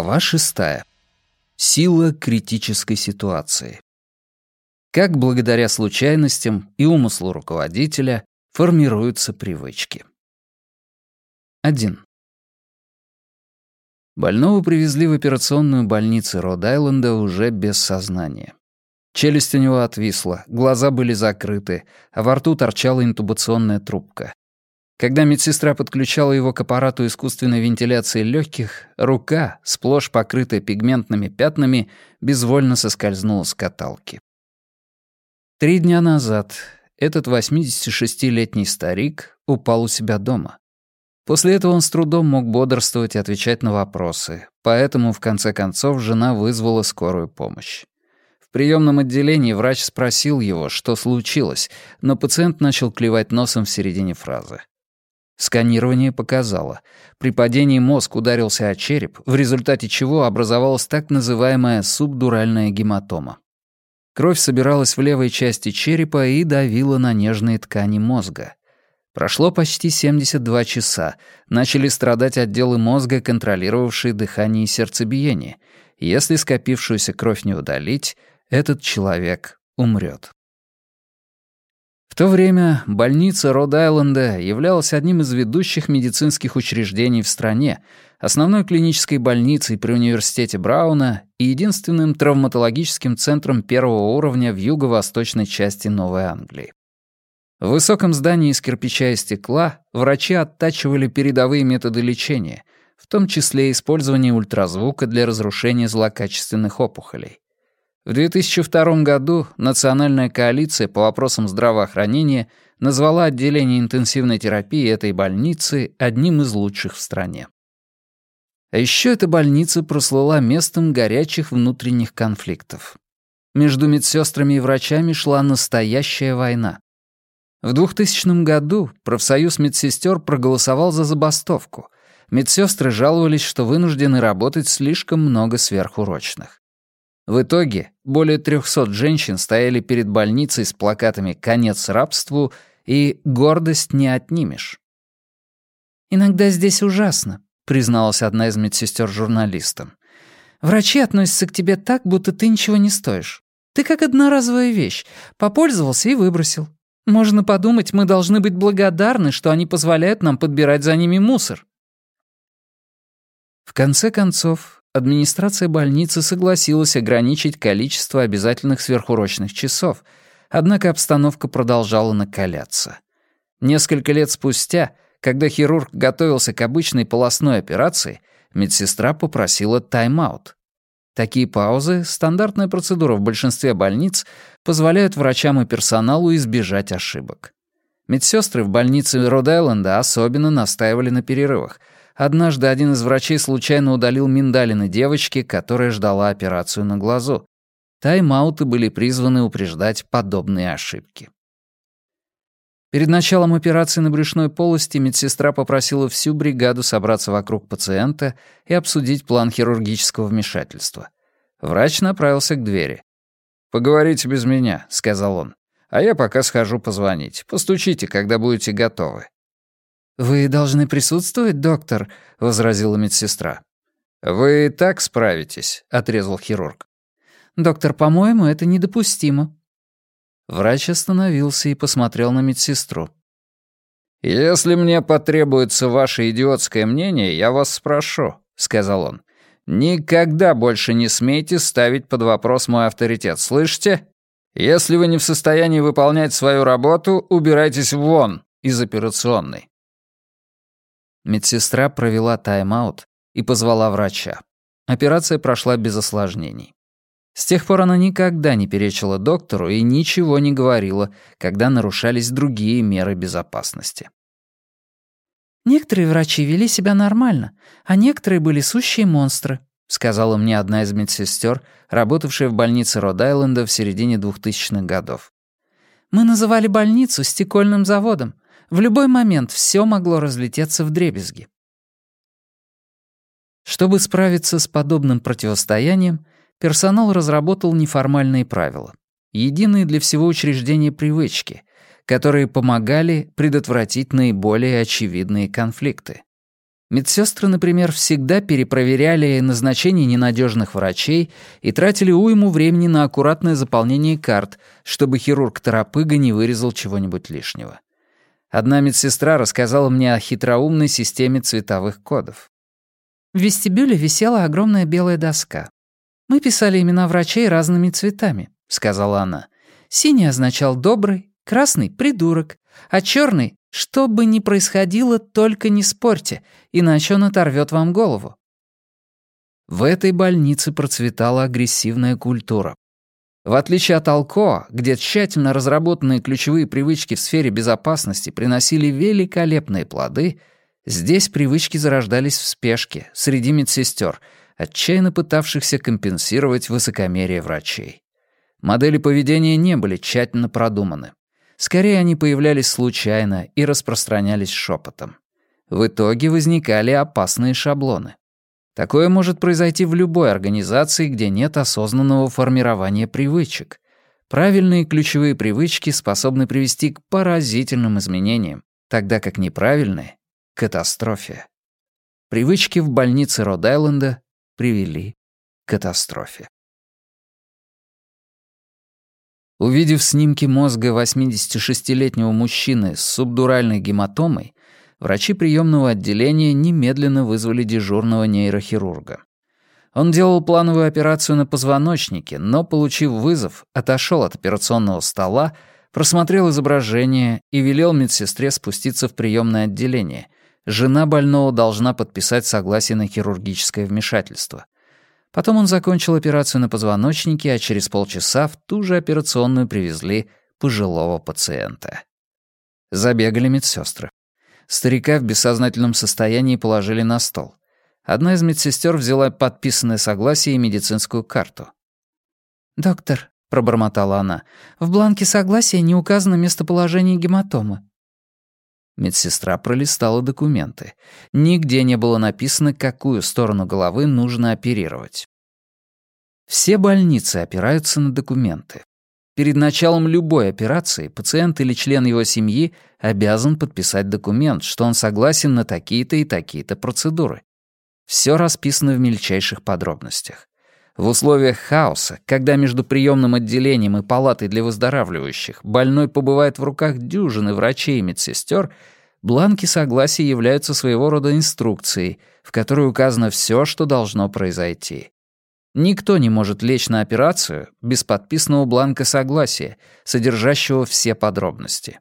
Глава шестая. Сила критической ситуации. Как благодаря случайностям и умыслу руководителя формируются привычки. 1. Больного привезли в операционную больницу Род-Айленда уже без сознания. Челюсть у него отвисла, глаза были закрыты, а во рту торчала интубационная трубка. Когда медсестра подключала его к аппарату искусственной вентиляции легких, рука, сплошь покрытая пигментными пятнами, безвольно соскользнула с каталки. Три дня назад этот 86-летний старик упал у себя дома. После этого он с трудом мог бодрствовать и отвечать на вопросы, поэтому, в конце концов, жена вызвала скорую помощь. В приемном отделении врач спросил его, что случилось, но пациент начал клевать носом в середине фразы. Сканирование показало. При падении мозг ударился о череп, в результате чего образовалась так называемая субдуральная гематома. Кровь собиралась в левой части черепа и давила на нежные ткани мозга. Прошло почти 72 часа. Начали страдать отделы мозга, контролировавшие дыхание и сердцебиение. Если скопившуюся кровь не удалить, этот человек умрет то время больница Род-Айленда являлась одним из ведущих медицинских учреждений в стране, основной клинической больницей при университете Брауна и единственным травматологическим центром первого уровня в юго-восточной части Новой Англии. В высоком здании из кирпича и стекла врачи оттачивали передовые методы лечения, в том числе использование ультразвука для разрушения злокачественных опухолей. В 2002 году Национальная коалиция по вопросам здравоохранения назвала отделение интенсивной терапии этой больницы одним из лучших в стране. А еще эта больница прослыла местом горячих внутренних конфликтов. Между медсестрами и врачами шла настоящая война. В 2000 году профсоюз медсестер проголосовал за забастовку. Медсестры жаловались, что вынуждены работать слишком много сверхурочных. В итоге более 300 женщин стояли перед больницей с плакатами «Конец рабству» и «Гордость не отнимешь». «Иногда здесь ужасно», — призналась одна из медсестер журналистам. «Врачи относятся к тебе так, будто ты ничего не стоишь. Ты как одноразовая вещь. Попользовался и выбросил. Можно подумать, мы должны быть благодарны, что они позволяют нам подбирать за ними мусор». В конце концов, администрация больницы согласилась ограничить количество обязательных сверхурочных часов, однако обстановка продолжала накаляться. Несколько лет спустя, когда хирург готовился к обычной полостной операции, медсестра попросила тайм-аут. Такие паузы, стандартная процедура в большинстве больниц, позволяют врачам и персоналу избежать ошибок. Медсестры в больнице Род-Айленда особенно настаивали на перерывах, Однажды один из врачей случайно удалил миндалины девочки, которая ждала операцию на глазу. Тайм-ауты были призваны упреждать подобные ошибки. Перед началом операции на брюшной полости медсестра попросила всю бригаду собраться вокруг пациента и обсудить план хирургического вмешательства. Врач направился к двери. «Поговорите без меня», — сказал он. «А я пока схожу позвонить. Постучите, когда будете готовы». «Вы должны присутствовать, доктор», — возразила медсестра. «Вы и так справитесь», — отрезал хирург. «Доктор, по-моему, это недопустимо». Врач остановился и посмотрел на медсестру. «Если мне потребуется ваше идиотское мнение, я вас спрошу», — сказал он. «Никогда больше не смейте ставить под вопрос мой авторитет, слышите? Если вы не в состоянии выполнять свою работу, убирайтесь вон из операционной». Медсестра провела тайм-аут и позвала врача. Операция прошла без осложнений. С тех пор она никогда не перечила доктору и ничего не говорила, когда нарушались другие меры безопасности. «Некоторые врачи вели себя нормально, а некоторые были сущие монстры», сказала мне одна из медсестер, работавшая в больнице Род-Айленда в середине 2000-х годов. «Мы называли больницу стекольным заводом, в любой момент все могло разлететься в дребезги. Чтобы справиться с подобным противостоянием, персонал разработал неформальные правила, единые для всего учреждения привычки, которые помогали предотвратить наиболее очевидные конфликты. Медсестры, например, всегда перепроверяли назначение ненадежных врачей и тратили уйму времени на аккуратное заполнение карт, чтобы хирург-торопыга не вырезал чего-нибудь лишнего. Одна медсестра рассказала мне о хитроумной системе цветовых кодов. В вестибюле висела огромная белая доска. «Мы писали имена врачей разными цветами», — сказала она. «Синий означал «добрый», красный — «придурок», а черный — «что бы ни происходило, только не спорьте, иначе он оторвет вам голову». В этой больнице процветала агрессивная культура, в отличие от Алко, где тщательно разработанные ключевые привычки в сфере безопасности приносили великолепные плоды, здесь привычки зарождались в спешке, среди медсестер, отчаянно пытавшихся компенсировать высокомерие врачей. Модели поведения не были тщательно продуманы. Скорее, они появлялись случайно и распространялись шепотом. В итоге возникали опасные шаблоны. Такое может произойти в любой организации, где нет осознанного формирования привычек. Правильные ключевые привычки способны привести к поразительным изменениям, тогда как неправильные — к катастрофе. Привычки в больнице Род-Айленда привели к катастрофе. Увидев снимки мозга 86-летнего мужчины с субдуральной гематомой, врачи приемного отделения немедленно вызвали дежурного нейрохирурга. Он делал плановую операцию на позвоночнике, но, получив вызов, отошел от операционного стола, просмотрел изображение и велел медсестре спуститься в приемное отделение. Жена больного должна подписать согласие на хирургическое вмешательство. Потом он закончил операцию на позвоночнике, а через полчаса в ту же операционную привезли пожилого пациента. Забегали медсестры. Старика в бессознательном состоянии положили на стол. Одна из медсестер взяла подписанное согласие и медицинскую карту. «Доктор», — пробормотала она, — «в бланке согласия не указано местоположение гематомы». Медсестра пролистала документы. Нигде не было написано, какую сторону головы нужно оперировать. Все больницы опираются на документы. Перед началом любой операции пациент или член его семьи обязан подписать документ, что он согласен на такие-то и такие-то процедуры. Все расписано в мельчайших подробностях. В условиях хаоса, когда между приемным отделением и палатой для выздоравливающих больной побывает в руках дюжины врачей и медсестер, бланки согласия являются своего рода инструкцией, в которой указано все, что должно произойти. Никто не может лечь на операцию без подписанного бланка согласия, содержащего все подробности.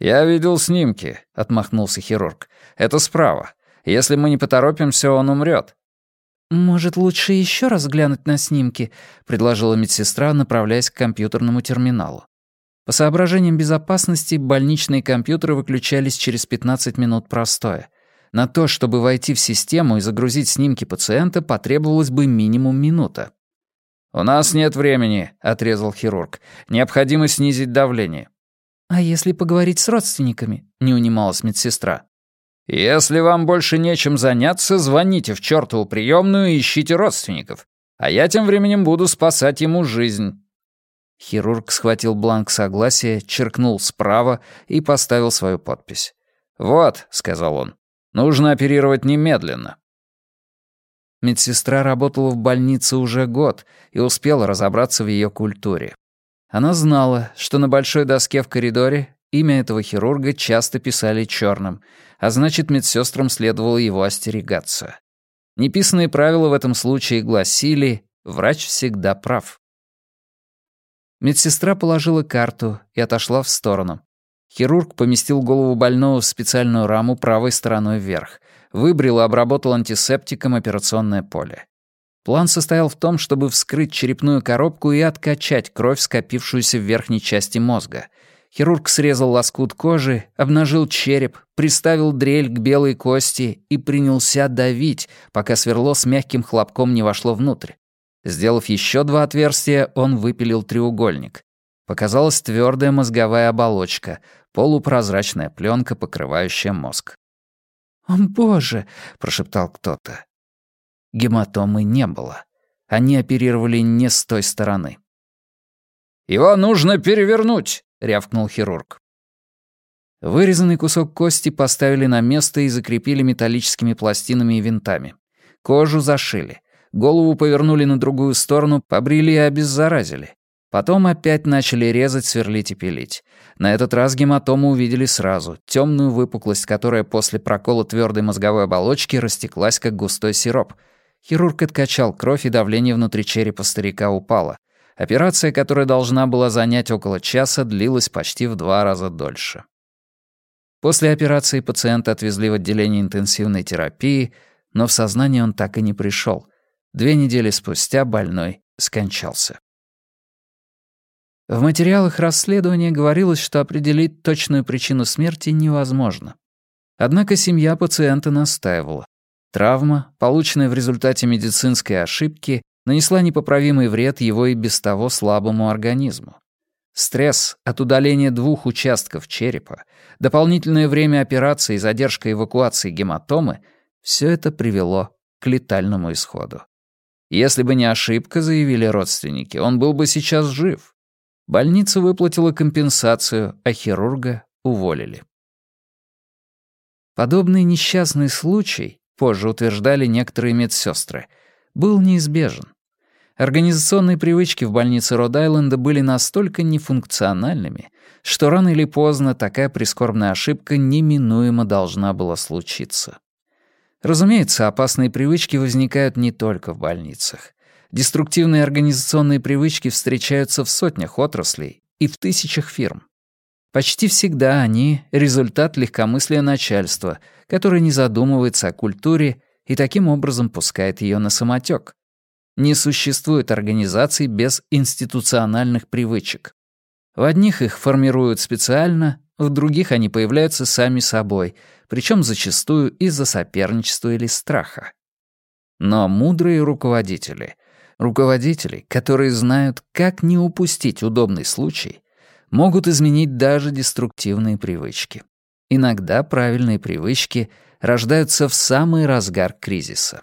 «Я видел снимки», — отмахнулся хирург. «Это справа. Если мы не поторопимся, он умрет. «Может, лучше еще раз глянуть на снимки?» — предложила медсестра, направляясь к компьютерному терминалу. По соображениям безопасности, больничные компьютеры выключались через 15 минут простоя. На то, чтобы войти в систему и загрузить снимки пациента, потребовалось бы минимум минута. «У нас нет времени», — отрезал хирург. «Необходимо снизить давление». «А если поговорить с родственниками?» — не унималась медсестра. «Если вам больше нечем заняться, звоните в чертову приемную и ищите родственников, а я тем временем буду спасать ему жизнь». Хирург схватил бланк согласия, черкнул справа и поставил свою подпись. «Вот», — сказал он, Нужно оперировать немедленно». Медсестра работала в больнице уже год и успела разобраться в ее культуре. Она знала, что на большой доске в коридоре имя этого хирурга часто писали черным, а значит, медсестрам следовало его остерегаться. Неписанные правила в этом случае гласили «врач всегда прав». Медсестра положила карту и отошла в сторону. Хирург поместил голову больного в специальную раму правой стороной вверх, выбрил и обработал антисептиком операционное поле. План состоял в том, чтобы вскрыть черепную коробку и откачать кровь, скопившуюся в верхней части мозга. Хирург срезал лоскут кожи, обнажил череп, приставил дрель к белой кости и принялся давить, пока сверло с мягким хлопком не вошло внутрь. Сделав еще два отверстия, он выпилил треугольник. Показалась твердая мозговая оболочка — полупрозрачная пленка, покрывающая мозг. «О, боже!» — прошептал кто-то. Гематомы не было. Они оперировали не с той стороны. «Его нужно перевернуть!» — рявкнул хирург. Вырезанный кусок кости поставили на место и закрепили металлическими пластинами и винтами. Кожу зашили, голову повернули на другую сторону, побрили и обеззаразили. Потом опять начали резать, сверлить и пилить. На этот раз гематому увидели сразу, темную выпуклость, которая после прокола твердой мозговой оболочки растеклась, как густой сироп. Хирург откачал кровь, и давление внутри черепа старика упало. Операция, которая должна была занять около часа, длилась почти в два раза дольше. После операции пациента отвезли в отделение интенсивной терапии, но в сознание он так и не пришел. Две недели спустя больной скончался. В материалах расследования говорилось, что определить точную причину смерти невозможно. Однако семья пациента настаивала. Травма, полученная в результате медицинской ошибки, нанесла непоправимый вред его и без того слабому организму. Стресс от удаления двух участков черепа, дополнительное время операции и задержка эвакуации гематомы — все это привело к летальному исходу. Если бы не ошибка, заявили родственники, он был бы сейчас жив, Больница выплатила компенсацию, а хирурга уволили. Подобный несчастный случай, позже утверждали некоторые медсестры, был неизбежен. Организационные привычки в больнице Род-Айленда были настолько нефункциональными, что рано или поздно такая прискорбная ошибка неминуемо должна была случиться. Разумеется, опасные привычки возникают не только в больницах. Деструктивные организационные привычки встречаются в сотнях отраслей и в тысячах фирм. Почти всегда они — результат легкомыслия начальства, которое не задумывается о культуре и таким образом пускает ее на самотек. Не существует организаций без институциональных привычек. В одних их формируют специально, в других они появляются сами собой, причем зачастую из-за соперничества или страха. Но мудрые руководители Руководители, которые знают, как не упустить удобный случай, могут изменить даже деструктивные привычки. Иногда правильные привычки рождаются в самый разгар кризиса.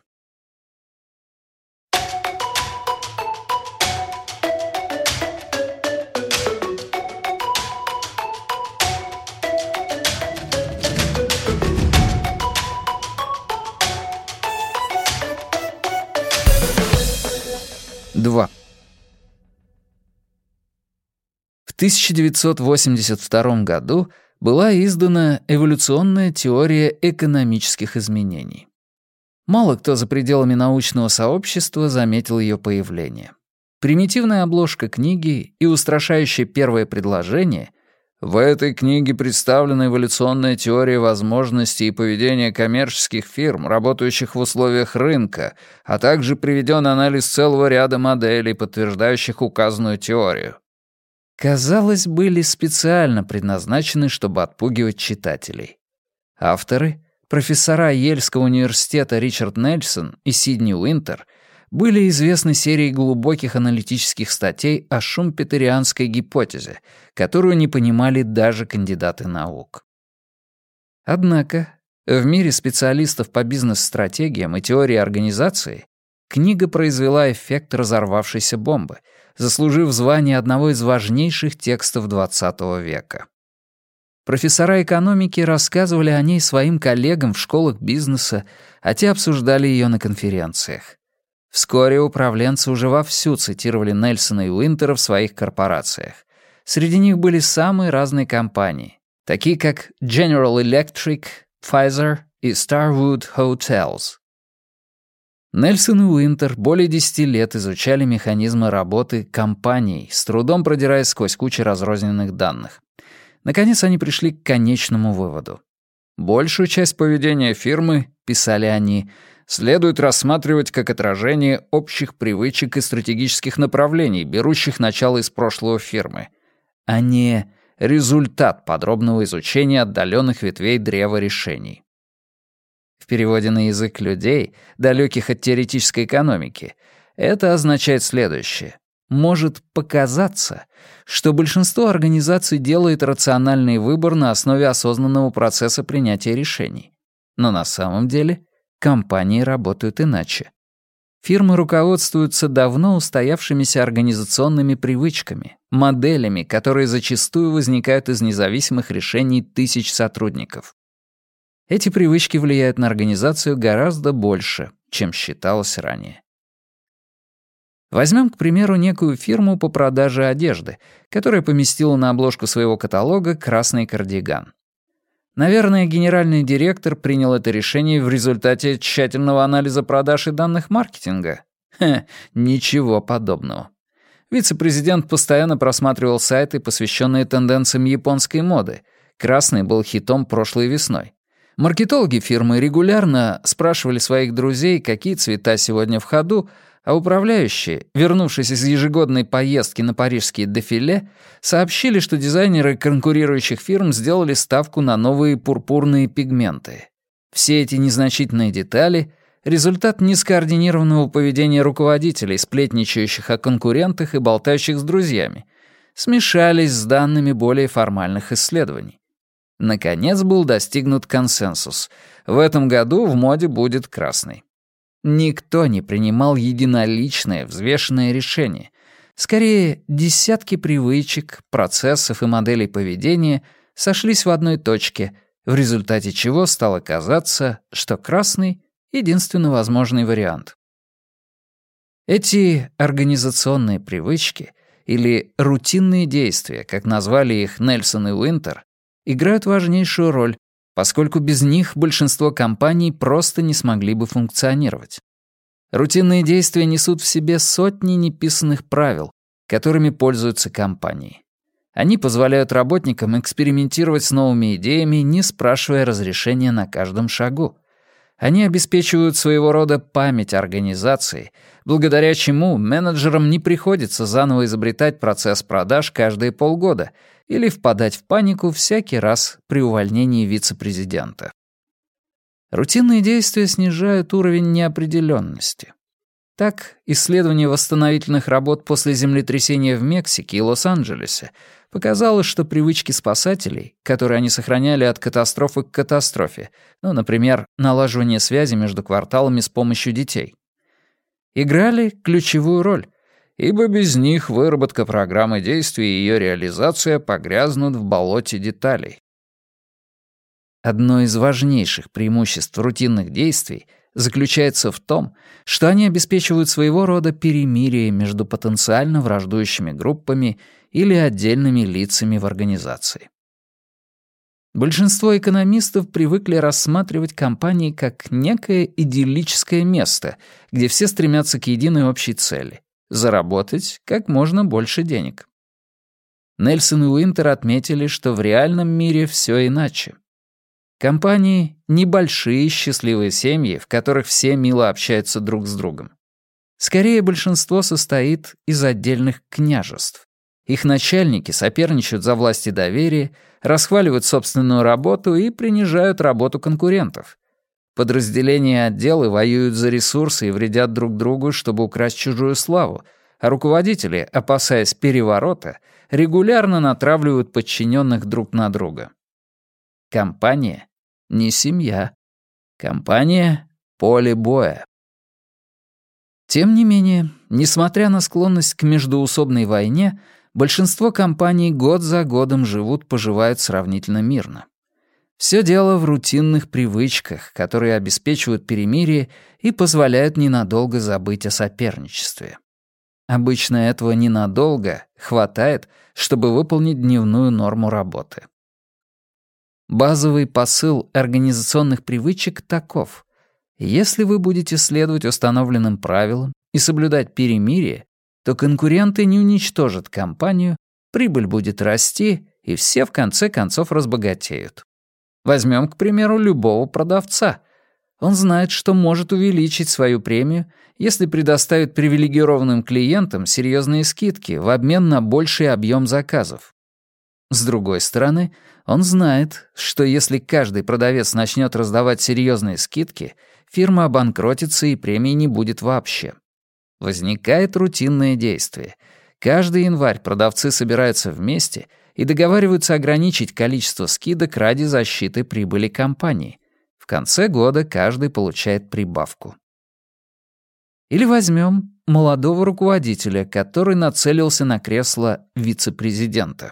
2. В 1982 году была издана эволюционная теория экономических изменений. Мало кто за пределами научного сообщества заметил ее появление. Примитивная обложка книги и устрашающее первое предложение в этой книге представлена эволюционная теория возможностей и поведения коммерческих фирм, работающих в условиях рынка, а также приведен анализ целого ряда моделей, подтверждающих указанную теорию. Казалось, были специально предназначены, чтобы отпугивать читателей. Авторы — профессора Ельского университета Ричард Нельсон и Сидни Уинтер — были известны серии глубоких аналитических статей о шумпетерианской гипотезе, которую не понимали даже кандидаты наук. Однако в мире специалистов по бизнес-стратегиям и теории организации книга произвела эффект разорвавшейся бомбы, заслужив звание одного из важнейших текстов XX века. Профессора экономики рассказывали о ней своим коллегам в школах бизнеса, а те обсуждали ее на конференциях. Вскоре управленцы уже вовсю цитировали Нельсона и Уинтера в своих корпорациях. Среди них были самые разные компании, такие как General Electric, Pfizer и Starwood Hotels. Нельсон и Уинтер более 10 лет изучали механизмы работы компаний, с трудом продираясь сквозь кучу разрозненных данных. Наконец они пришли к конечному выводу. Большую часть поведения фирмы, писали они, — следует рассматривать как отражение общих привычек и стратегических направлений, берущих начало из прошлого фирмы, а не результат подробного изучения отдаленных ветвей древа решений. В переводе на язык людей, далеких от теоретической экономики, это означает следующее. Может показаться, что большинство организаций делает рациональный выбор на основе осознанного процесса принятия решений. Но на самом деле — Компании работают иначе. Фирмы руководствуются давно устоявшимися организационными привычками, моделями, которые зачастую возникают из независимых решений тысяч сотрудников. Эти привычки влияют на организацию гораздо больше, чем считалось ранее. Возьмем, к примеру, некую фирму по продаже одежды, которая поместила на обложку своего каталога красный кардиган. Наверное, генеральный директор принял это решение в результате тщательного анализа продаж и данных маркетинга. Хе, ничего подобного. Вице-президент постоянно просматривал сайты, посвященные тенденциям японской моды. Красный был хитом прошлой весной. Маркетологи фирмы регулярно спрашивали своих друзей, какие цвета сегодня в ходу, а управляющие, вернувшись из ежегодной поездки на парижские дефиле, сообщили, что дизайнеры конкурирующих фирм сделали ставку на новые пурпурные пигменты. Все эти незначительные детали — результат нескоординированного поведения руководителей, сплетничающих о конкурентах и болтающих с друзьями, смешались с данными более формальных исследований. Наконец был достигнут консенсус. В этом году в моде будет красный. Никто не принимал единоличное, взвешенное решение. Скорее, десятки привычек, процессов и моделей поведения сошлись в одной точке, в результате чего стало казаться, что красный — единственно возможный вариант. Эти организационные привычки или рутинные действия, как назвали их Нельсон и Уинтер, играют важнейшую роль поскольку без них большинство компаний просто не смогли бы функционировать. Рутинные действия несут в себе сотни неписанных правил, которыми пользуются компании. Они позволяют работникам экспериментировать с новыми идеями, не спрашивая разрешения на каждом шагу. Они обеспечивают своего рода память организации, благодаря чему менеджерам не приходится заново изобретать процесс продаж каждые полгода или впадать в панику всякий раз при увольнении вице-президента. Рутинные действия снижают уровень неопределенности. Так, исследование восстановительных работ после землетрясения в Мексике и Лос-Анджелесе показало, что привычки спасателей, которые они сохраняли от катастрофы к катастрофе, ну, например, налаживание связи между кварталами с помощью детей, играли ключевую роль, ибо без них выработка программы действий и ее реализация погрязнут в болоте деталей. Одно из важнейших преимуществ рутинных действий — заключается в том, что они обеспечивают своего рода перемирие между потенциально враждующими группами или отдельными лицами в организации. Большинство экономистов привыкли рассматривать компании как некое идиллическое место, где все стремятся к единой общей цели — заработать как можно больше денег. Нельсон и Уинтер отметили, что в реальном мире все иначе. Компании — небольшие счастливые семьи, в которых все мило общаются друг с другом. Скорее, большинство состоит из отдельных княжеств. Их начальники соперничают за власть и доверие, расхваливают собственную работу и принижают работу конкурентов. Подразделения и отделы воюют за ресурсы и вредят друг другу, чтобы украсть чужую славу, а руководители, опасаясь переворота, регулярно натравливают подчиненных друг на друга. Компания не семья. Компания — поле боя. Тем не менее, несмотря на склонность к междуусобной войне, большинство компаний год за годом живут-поживают сравнительно мирно. Все дело в рутинных привычках, которые обеспечивают перемирие и позволяют ненадолго забыть о соперничестве. Обычно этого ненадолго хватает, чтобы выполнить дневную норму работы. Базовый посыл организационных привычек таков. Если вы будете следовать установленным правилам и соблюдать перемирие, то конкуренты не уничтожат компанию, прибыль будет расти, и все в конце концов разбогатеют. Возьмем, к примеру, любого продавца. Он знает, что может увеличить свою премию, если предоставит привилегированным клиентам серьезные скидки в обмен на больший объем заказов. С другой стороны, он знает, что если каждый продавец начнет раздавать серьезные скидки, фирма обанкротится и премии не будет вообще. Возникает рутинное действие. Каждый январь продавцы собираются вместе и договариваются ограничить количество скидок ради защиты прибыли компании. В конце года каждый получает прибавку. Или возьмем молодого руководителя, который нацелился на кресло вице-президента.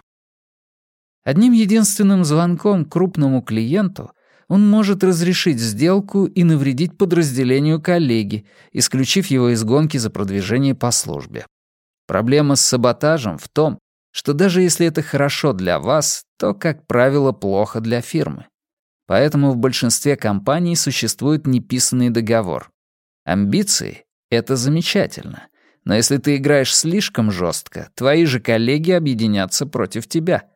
Одним единственным звонком крупному клиенту он может разрешить сделку и навредить подразделению коллеги, исключив его из гонки за продвижение по службе. Проблема с саботажем в том, что даже если это хорошо для вас, то, как правило, плохо для фирмы. Поэтому в большинстве компаний существует неписанный договор. Амбиции — это замечательно. Но если ты играешь слишком жестко, твои же коллеги объединятся против тебя —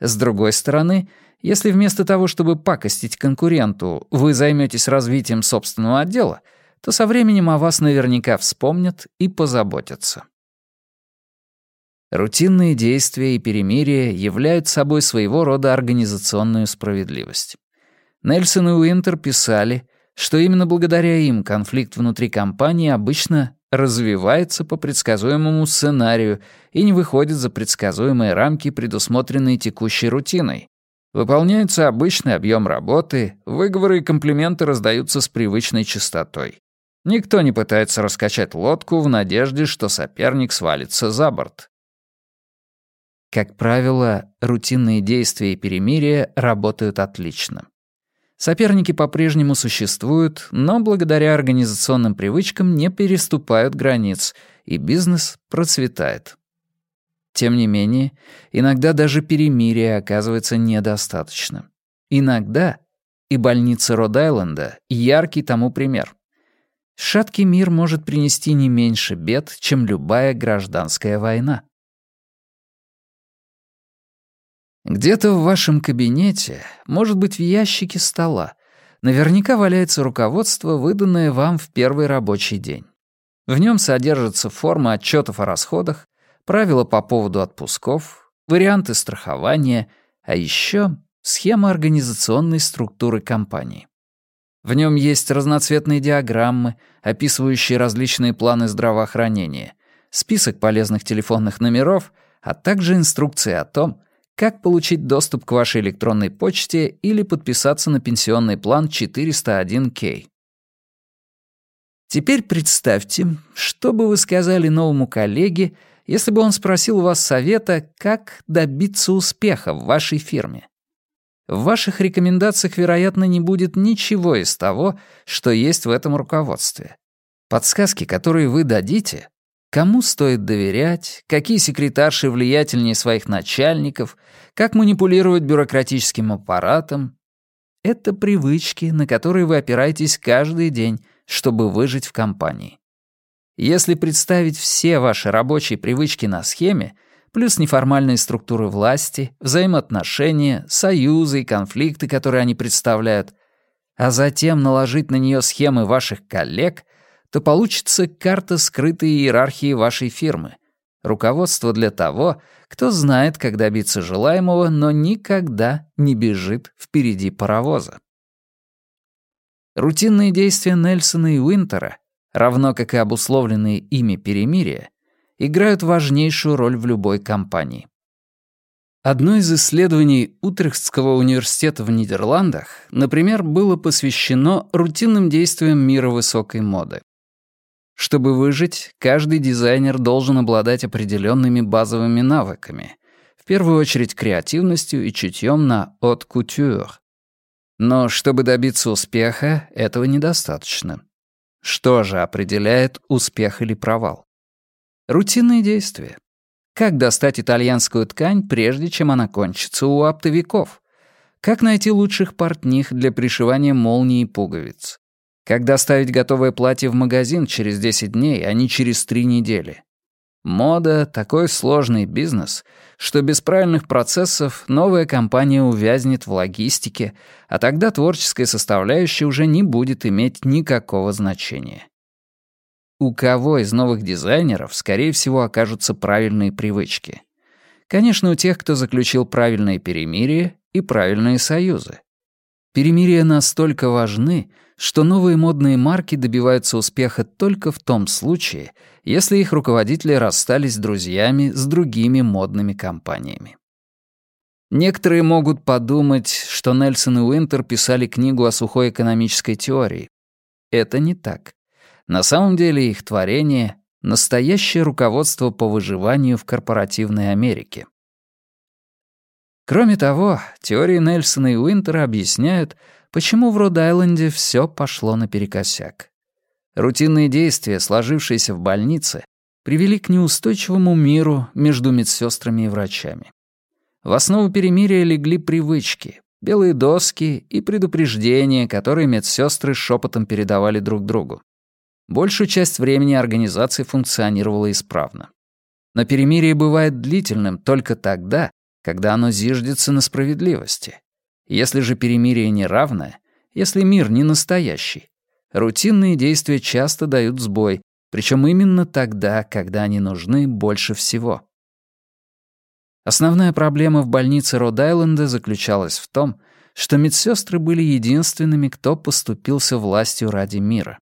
с другой стороны, если вместо того, чтобы пакостить конкуренту, вы займётесь развитием собственного отдела, то со временем о вас наверняка вспомнят и позаботятся. Рутинные действия и перемирие являют собой своего рода организационную справедливость. Нельсон и Уинтер писали, что именно благодаря им конфликт внутри компании обычно развивается по предсказуемому сценарию и не выходит за предсказуемые рамки, предусмотренные текущей рутиной. Выполняется обычный объем работы, выговоры и комплименты раздаются с привычной частотой. Никто не пытается раскачать лодку в надежде, что соперник свалится за борт. Как правило, рутинные действия и перемирия работают отлично. Соперники по-прежнему существуют, но благодаря организационным привычкам не переступают границ, и бизнес процветает. Тем не менее, иногда даже перемирие оказывается недостаточным. Иногда, и больница Род-Айленда — яркий тому пример. Шаткий мир может принести не меньше бед, чем любая гражданская война. Где-то в вашем кабинете, может быть, в ящике стола, наверняка валяется руководство, выданное вам в первый рабочий день. В нем содержится форма отчетов о расходах, правила по поводу отпусков, варианты страхования, а еще схема организационной структуры компании. В нем есть разноцветные диаграммы, описывающие различные планы здравоохранения, список полезных телефонных номеров, а также инструкции о том, как получить доступ к вашей электронной почте или подписаться на пенсионный план 401k. Теперь представьте, что бы вы сказали новому коллеге, если бы он спросил у вас совета, как добиться успеха в вашей фирме. В ваших рекомендациях, вероятно, не будет ничего из того, что есть в этом руководстве. Подсказки, которые вы дадите, Кому стоит доверять, какие секретарши влиятельнее своих начальников, как манипулировать бюрократическим аппаратом. Это привычки, на которые вы опираетесь каждый день, чтобы выжить в компании. Если представить все ваши рабочие привычки на схеме, плюс неформальные структуры власти, взаимоотношения, союзы и конфликты, которые они представляют, а затем наложить на нее схемы ваших коллег — то получится карта скрытой иерархии вашей фирмы. Руководство для того, кто знает, как добиться желаемого, но никогда не бежит впереди паровоза. Рутинные действия Нельсона и Уинтера, равно как и обусловленные ими перемирия, играют важнейшую роль в любой компании. Одно из исследований Утрехтского университета в Нидерландах, например, было посвящено рутинным действиям мира высокой моды. Чтобы выжить, каждый дизайнер должен обладать определенными базовыми навыками, в первую очередь креативностью и чутьем на от кутюр. Но чтобы добиться успеха, этого недостаточно. Что же определяет успех или провал? Рутинные действия. Как достать итальянскую ткань, прежде чем она кончится у оптовиков? Как найти лучших портних для пришивания молнии и пуговиц? Как доставить готовое платье в магазин через 10 дней, а не через 3 недели? Мода — такой сложный бизнес, что без правильных процессов новая компания увязнет в логистике, а тогда творческая составляющая уже не будет иметь никакого значения. У кого из новых дизайнеров, скорее всего, окажутся правильные привычки? Конечно, у тех, кто заключил правильные перемирия и правильные союзы. Перемирия настолько важны, что новые модные марки добиваются успеха только в том случае, если их руководители расстались с друзьями с другими модными компаниями. Некоторые могут подумать, что Нельсон и Уинтер писали книгу о сухой экономической теории. Это не так. На самом деле их творение — настоящее руководство по выживанию в корпоративной Америке. Кроме того, теории Нельсона и Уинтера объясняют, почему в Род-Айленде все пошло наперекосяк. Рутинные действия, сложившиеся в больнице, привели к неустойчивому миру между медсестрами и врачами. В основу перемирия легли привычки, белые доски и предупреждения, которые медсестры шепотом передавали друг другу. Большую часть времени организация функционировала исправно. Но перемирие бывает длительным только тогда, когда оно зиждется на справедливости. Если же перемирие неравное, если мир не настоящий, рутинные действия часто дают сбой, причем именно тогда, когда они нужны больше всего. Основная проблема в больнице Род-Айленда заключалась в том, что медсестры были единственными, кто поступился властью ради мира.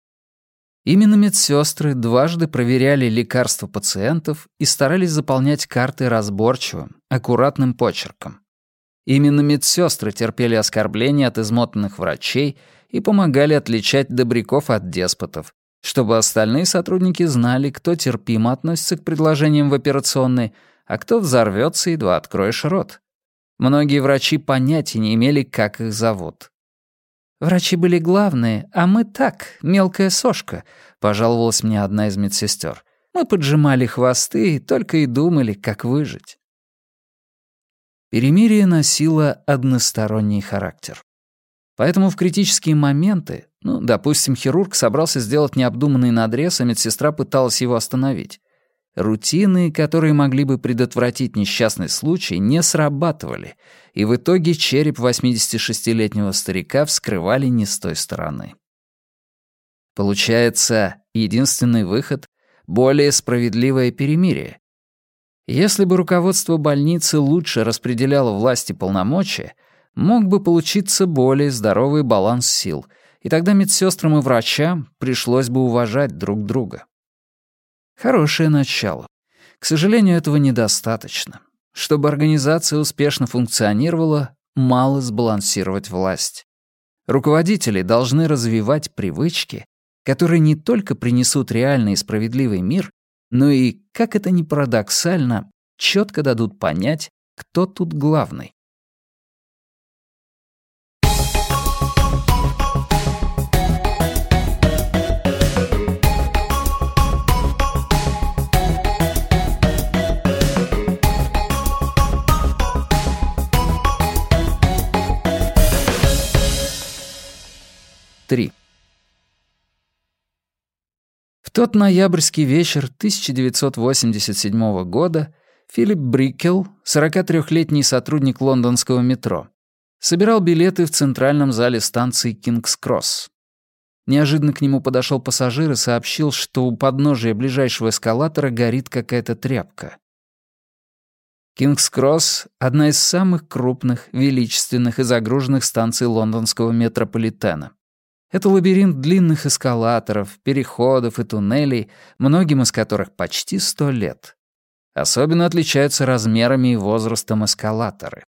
Именно медсестры дважды проверяли лекарства пациентов и старались заполнять карты разборчивым, аккуратным почерком. Именно медсестры терпели оскорбления от измотанных врачей и помогали отличать добряков от деспотов, чтобы остальные сотрудники знали, кто терпимо относится к предложениям в операционной, а кто взорвется, едва откроешь рот. Многие врачи понятия не имели, как их зовут. «Врачи были главные, а мы так, мелкая сошка», — пожаловалась мне одна из медсестер. «Мы поджимали хвосты и только и думали, как выжить». Перемирие носило односторонний характер. Поэтому в критические моменты, ну, допустим, хирург собрался сделать необдуманный надрез, а медсестра пыталась его остановить. Рутины, которые могли бы предотвратить несчастный случай, не срабатывали — и в итоге череп 86-летнего старика вскрывали не с той стороны. Получается, единственный выход — более справедливое перемирие. Если бы руководство больницы лучше распределяло власти полномочия, мог бы получиться более здоровый баланс сил, и тогда медсестрам и врачам пришлось бы уважать друг друга. Хорошее начало. К сожалению, этого недостаточно. Чтобы организация успешно функционировала, мало сбалансировать власть. Руководители должны развивать привычки, которые не только принесут реальный и справедливый мир, но и, как это ни парадоксально, четко дадут понять, кто тут главный. 3. В тот ноябрьский вечер 1987 года Филипп Брикел, 43-летний сотрудник лондонского метро, собирал билеты в центральном зале станции Кингс-Кросс. Неожиданно к нему подошел пассажир и сообщил, что у подножия ближайшего эскалатора горит какая-то тряпка. Кингс-Кросс — одна из самых крупных, величественных и загруженных станций лондонского метрополитена. Это лабиринт длинных эскалаторов, переходов и туннелей, многим из которых почти сто лет. Особенно отличаются размерами и возрастом эскалаторы.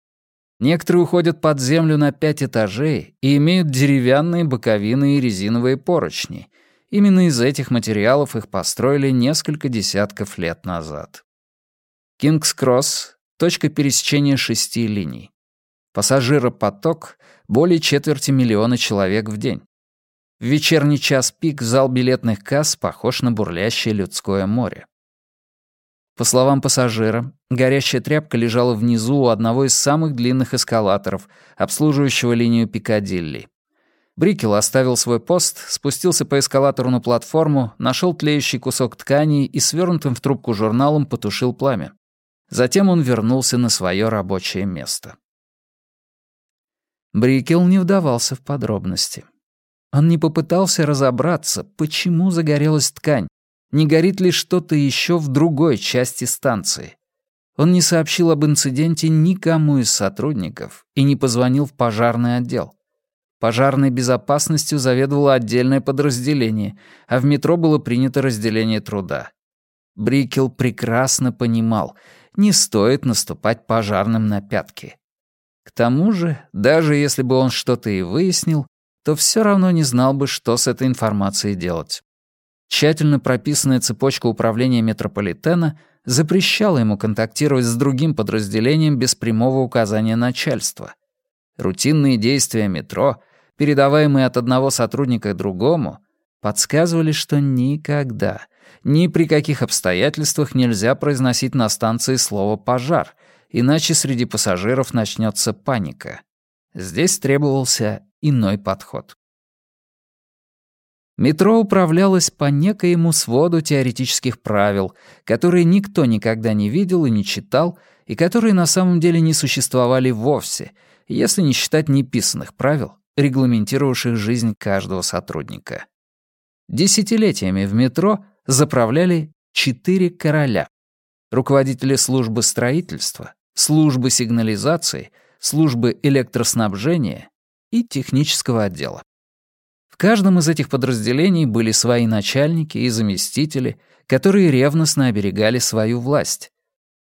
Некоторые уходят под землю на пять этажей и имеют деревянные боковины и резиновые поручни. Именно из этих материалов их построили несколько десятков лет назад. Кингс-Кросс — точка пересечения шести линий. Пассажиропоток — более четверти миллиона человек в день. В вечерний час пик зал билетных касс похож на бурлящее людское море. По словам пассажира, горящая тряпка лежала внизу у одного из самых длинных эскалаторов, обслуживающего линию Пикадилли. Брикел оставил свой пост, спустился по эскалатору на платформу, нашел тлеющий кусок ткани и свернутым в трубку журналом потушил пламя. Затем он вернулся на свое рабочее место. Брикел не вдавался в подробности. Он не попытался разобраться, почему загорелась ткань, не горит ли что-то еще в другой части станции. Он не сообщил об инциденте никому из сотрудников и не позвонил в пожарный отдел. Пожарной безопасностью заведовало отдельное подразделение, а в метро было принято разделение труда. Брикел прекрасно понимал, не стоит наступать пожарным на пятки. К тому же, даже если бы он что-то и выяснил, то все равно не знал бы, что с этой информацией делать. Тщательно прописанная цепочка управления метрополитена запрещала ему контактировать с другим подразделением без прямого указания начальства. Рутинные действия метро, передаваемые от одного сотрудника к другому, подсказывали, что никогда, ни при каких обстоятельствах нельзя произносить на станции слово «пожар», иначе среди пассажиров начнется паника. Здесь требовался иной подход. Метро управлялось по некоему своду теоретических правил, которые никто никогда не видел и не читал, и которые на самом деле не существовали вовсе, если не считать неписанных правил, регламентировавших жизнь каждого сотрудника. Десятилетиями в метро заправляли четыре короля. Руководители службы строительства, службы сигнализации — службы электроснабжения и технического отдела. В каждом из этих подразделений были свои начальники и заместители, которые ревностно оберегали свою власть.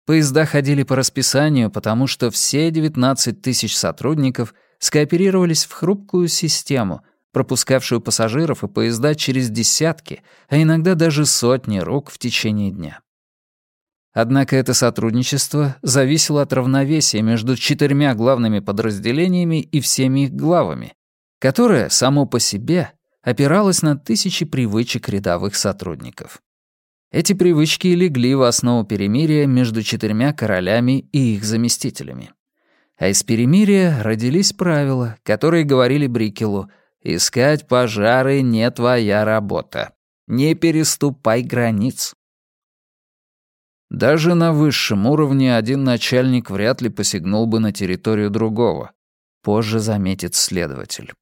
Поезда ходили по расписанию, потому что все 19 тысяч сотрудников скооперировались в хрупкую систему, пропускавшую пассажиров и поезда через десятки, а иногда даже сотни рук в течение дня. Однако это сотрудничество зависело от равновесия между четырьмя главными подразделениями и всеми их главами, которое само по себе опиралось на тысячи привычек рядовых сотрудников. Эти привычки легли в основу перемирия между четырьмя королями и их заместителями. А из перемирия родились правила, которые говорили Брикелу «Искать пожары не твоя работа. Не переступай границ. Даже на высшем уровне один начальник вряд ли посягнул бы на территорию другого. Позже заметит следователь.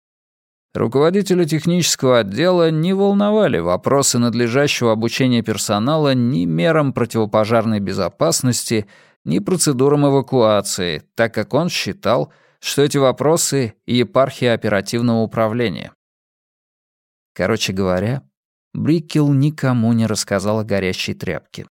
Руководителя технического отдела не волновали вопросы надлежащего обучения персонала ни мерам противопожарной безопасности, ни процедурам эвакуации, так как он считал, что эти вопросы — епархия оперативного управления. Короче говоря, Брикел никому не рассказал о горящей тряпке.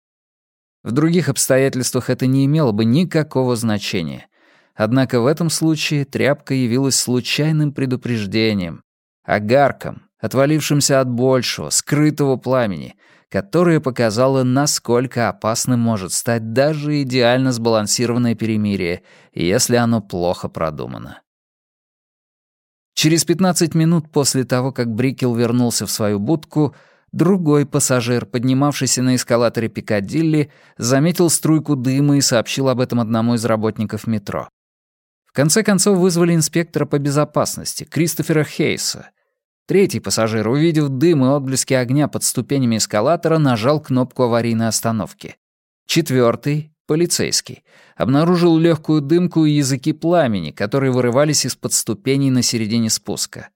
В других обстоятельствах это не имело бы никакого значения. Однако в этом случае тряпка явилась случайным предупреждением, огарком, отвалившимся от большего, скрытого пламени, которое показало, насколько опасным может стать даже идеально сбалансированное перемирие, если оно плохо продумано. Через 15 минут после того, как Брикел вернулся в свою будку, Другой пассажир, поднимавшийся на эскалаторе Пикадилли, заметил струйку дыма и сообщил об этом одному из работников метро. В конце концов вызвали инспектора по безопасности, Кристофера Хейса. Третий пассажир, увидев дым и отблески огня под ступенями эскалатора, нажал кнопку аварийной остановки. Четвертый, полицейский, обнаружил легкую дымку и языки пламени, которые вырывались из-под ступеней на середине спуска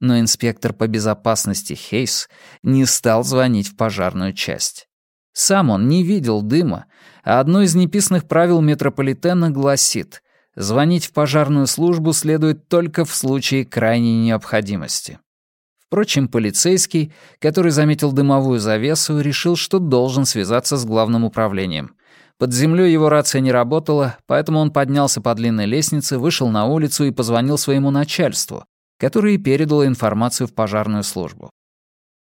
но инспектор по безопасности Хейс не стал звонить в пожарную часть. Сам он не видел дыма, а одно из неписанных правил метрополитена гласит «звонить в пожарную службу следует только в случае крайней необходимости». Впрочем, полицейский, который заметил дымовую завесу, решил, что должен связаться с главным управлением. Под землей его рация не работала, поэтому он поднялся по длинной лестнице, вышел на улицу и позвонил своему начальству, которая передала информацию в пожарную службу.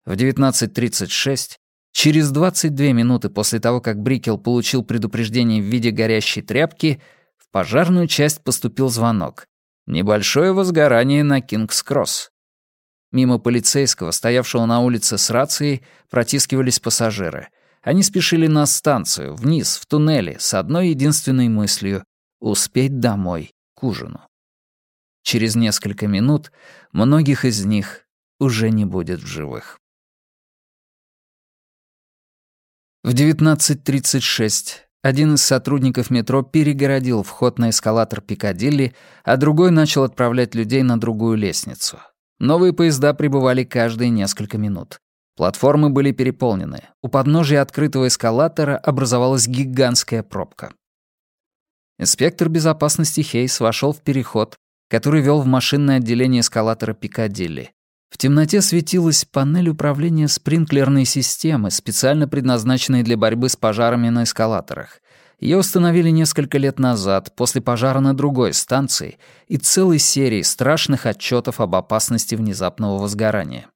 В 19.36, через 22 минуты после того, как Брикел получил предупреждение в виде горящей тряпки, в пожарную часть поступил звонок. Небольшое возгорание на Кингс-Кросс. Мимо полицейского, стоявшего на улице с рацией, протискивались пассажиры. Они спешили на станцию, вниз, в туннеле, с одной единственной мыслью — успеть домой, к ужину. Через несколько минут многих из них уже не будет в живых. В 19.36 один из сотрудников метро перегородил вход на эскалатор Пикадилли, а другой начал отправлять людей на другую лестницу. Новые поезда прибывали каждые несколько минут. Платформы были переполнены. У подножия открытого эскалатора образовалась гигантская пробка. Инспектор безопасности Хейс вошел в переход, который вел в машинное отделение эскалатора Пикадилли. В темноте светилась панель управления спринклерной системы, специально предназначенной для борьбы с пожарами на эскалаторах. Ее установили несколько лет назад, после пожара на другой станции и целой серии страшных отчетов об опасности внезапного возгорания.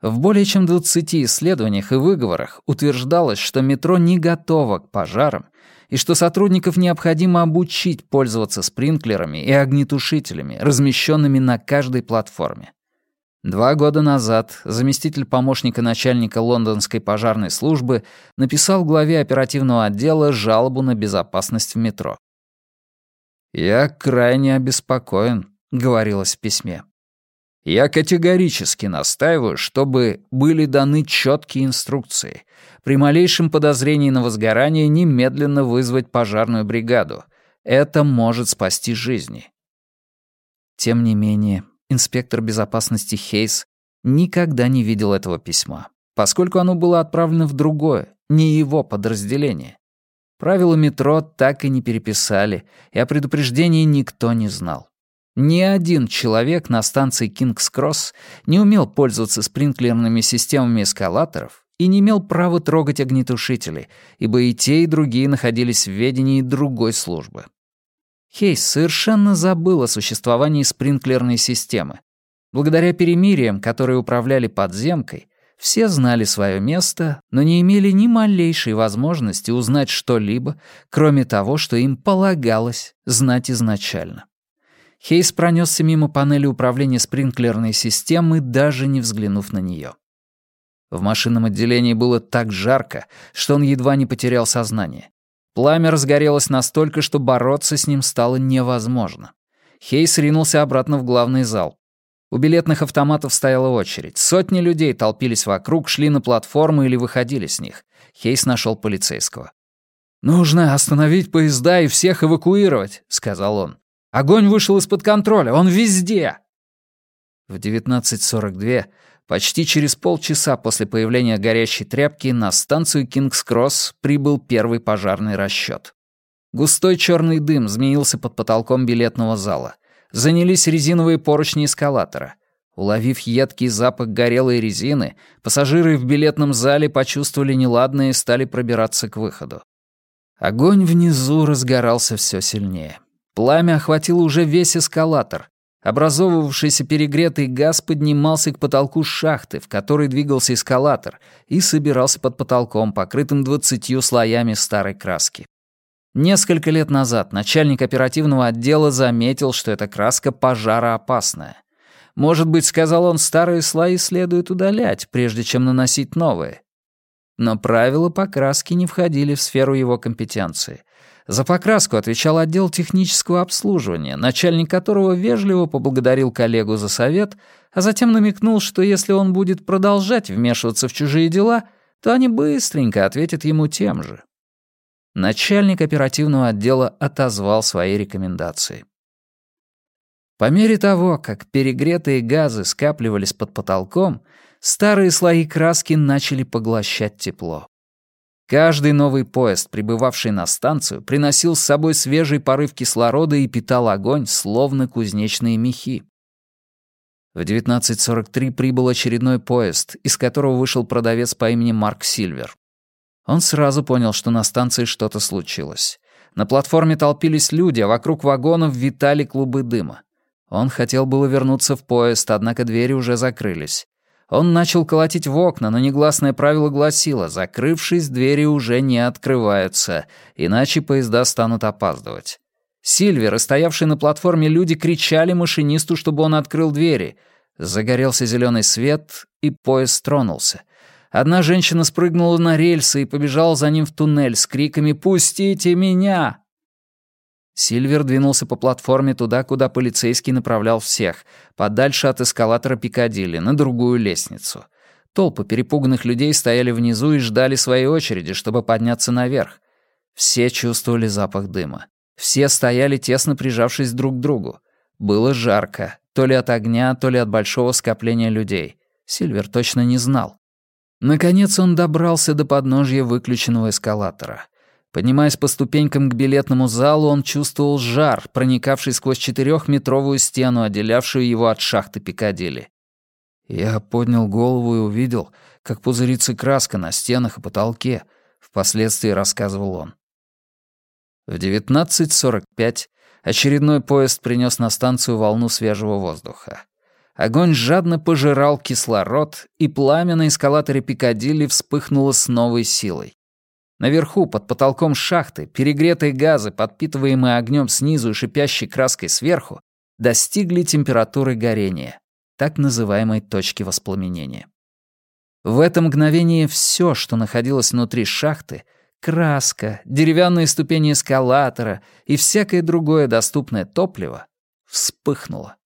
В более чем 20 исследованиях и выговорах утверждалось, что метро не готово к пожарам, и что сотрудников необходимо обучить пользоваться спринклерами и огнетушителями, размещенными на каждой платформе. Два года назад заместитель помощника начальника лондонской пожарной службы написал главе оперативного отдела жалобу на безопасность в метро. «Я крайне обеспокоен», — говорилось в письме. Я категорически настаиваю, чтобы были даны четкие инструкции. При малейшем подозрении на возгорание немедленно вызвать пожарную бригаду. Это может спасти жизни. Тем не менее, инспектор безопасности Хейс никогда не видел этого письма, поскольку оно было отправлено в другое, не его подразделение. Правила метро так и не переписали, и о предупреждении никто не знал. Ни один человек на станции Кингс-Кросс не умел пользоваться спринклерными системами эскалаторов и не имел права трогать огнетушители, ибо и те, и другие находились в ведении другой службы. Хейс совершенно забыл о существовании спринклерной системы. Благодаря перемириям, которые управляли подземкой, все знали свое место, но не имели ни малейшей возможности узнать что-либо, кроме того, что им полагалось знать изначально. Хейс пронесся мимо панели управления спринклерной системы, даже не взглянув на нее. В машинном отделении было так жарко, что он едва не потерял сознание. Пламя разгорелось настолько, что бороться с ним стало невозможно. Хейс ринулся обратно в главный зал. У билетных автоматов стояла очередь. Сотни людей толпились вокруг, шли на платформы или выходили с них. Хейс нашел полицейского. «Нужно остановить поезда и всех эвакуировать», — сказал он. Огонь вышел из-под контроля, он везде!» В 19.42, почти через полчаса после появления горящей тряпки, на станцию Кингс-Кросс прибыл первый пожарный расчет. Густой черный дым змеился под потолком билетного зала. Занялись резиновые поручни эскалатора. Уловив едкий запах горелой резины, пассажиры в билетном зале почувствовали неладное и стали пробираться к выходу. Огонь внизу разгорался все сильнее. Пламя охватило уже весь эскалатор. Образовывавшийся перегретый газ поднимался к потолку шахты, в которой двигался эскалатор, и собирался под потолком, покрытым двадцатью слоями старой краски. Несколько лет назад начальник оперативного отдела заметил, что эта краска пожароопасная. Может быть, сказал он, старые слои следует удалять, прежде чем наносить новые. Но правила покраски не входили в сферу его компетенции — за покраску отвечал отдел технического обслуживания, начальник которого вежливо поблагодарил коллегу за совет, а затем намекнул, что если он будет продолжать вмешиваться в чужие дела, то они быстренько ответят ему тем же. Начальник оперативного отдела отозвал свои рекомендации. По мере того, как перегретые газы скапливались под потолком, старые слои краски начали поглощать тепло. Каждый новый поезд, прибывавший на станцию, приносил с собой свежий порыв кислорода и питал огонь, словно кузнечные мехи. В 19.43 прибыл очередной поезд, из которого вышел продавец по имени Марк Сильвер. Он сразу понял, что на станции что-то случилось. На платформе толпились люди, а вокруг вагонов витали клубы дыма. Он хотел было вернуться в поезд, однако двери уже закрылись. Он начал колотить в окна, но негласное правило гласило, закрывшись, двери уже не открываются, иначе поезда станут опаздывать. Сильвер и стоявшие на платформе люди кричали машинисту, чтобы он открыл двери. Загорелся зеленый свет, и поезд тронулся. Одна женщина спрыгнула на рельсы и побежала за ним в туннель с криками «Пустите меня!» Сильвер двинулся по платформе туда, куда полицейский направлял всех, подальше от эскалатора Пикадилли, на другую лестницу. Толпы перепуганных людей стояли внизу и ждали своей очереди, чтобы подняться наверх. Все чувствовали запах дыма. Все стояли, тесно прижавшись друг к другу. Было жарко, то ли от огня, то ли от большого скопления людей. Сильвер точно не знал. Наконец он добрался до подножья выключенного эскалатора — Поднимаясь по ступенькам к билетному залу, он чувствовал жар, проникавший сквозь четырехметровую стену, отделявшую его от шахты Пикадилли. Я поднял голову и увидел, как пузырится краска на стенах и потолке, впоследствии рассказывал он. В 19.45 очередной поезд принес на станцию волну свежего воздуха. Огонь жадно пожирал кислород, и пламя на эскалаторе Пикадилли вспыхнуло с новой силой. Наверху, под потолком шахты, перегретые газы, подпитываемые огнем снизу и шипящей краской сверху, достигли температуры горения, так называемой точки воспламенения. В это мгновение все, что находилось внутри шахты — краска, деревянные ступени эскалатора и всякое другое доступное топливо — вспыхнуло.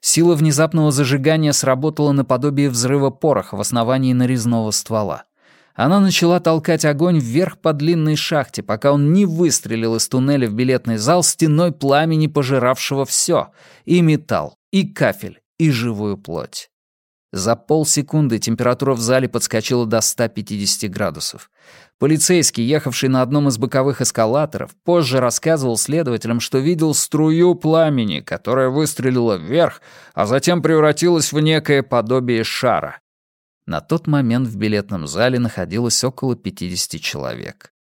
Сила внезапного зажигания сработала наподобие взрыва пороха в основании нарезного ствола. Она начала толкать огонь вверх по длинной шахте, пока он не выстрелил из туннеля в билетный зал стеной пламени, пожиравшего все — и металл, и кафель, и живую плоть. За полсекунды температура в зале подскочила до 150 градусов. Полицейский, ехавший на одном из боковых эскалаторов, позже рассказывал следователям, что видел струю пламени, которая выстрелила вверх, а затем превратилась в некое подобие шара. На тот момент в билетном зале находилось около 50 человек.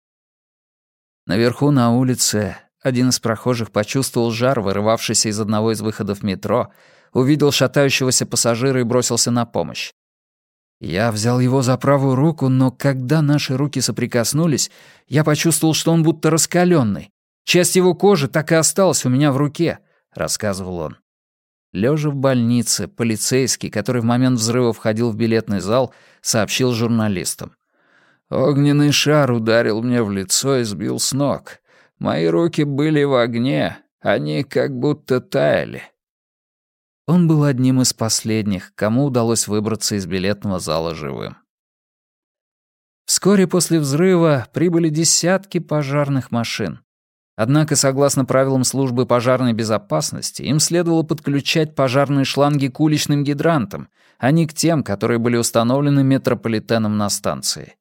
Наверху на улице один из прохожих почувствовал жар, вырывавшийся из одного из выходов метро, увидел шатающегося пассажира и бросился на помощь. Я взял его за правую руку, но когда наши руки соприкоснулись, я почувствовал, что он будто раскаленный. Часть его кожи так и осталась у меня в руке, рассказывал он. Лежа в больнице, полицейский, который в момент взрыва входил в билетный зал, сообщил журналистам. «Огненный шар ударил мне в лицо и сбил с ног. Мои руки были в огне, они как будто таяли». Он был одним из последних, кому удалось выбраться из билетного зала живым. Вскоре после взрыва прибыли десятки пожарных машин. Однако, согласно правилам службы пожарной безопасности, им следовало подключать пожарные шланги к уличным гидрантам, а не к тем, которые были установлены метрополитеном на станции.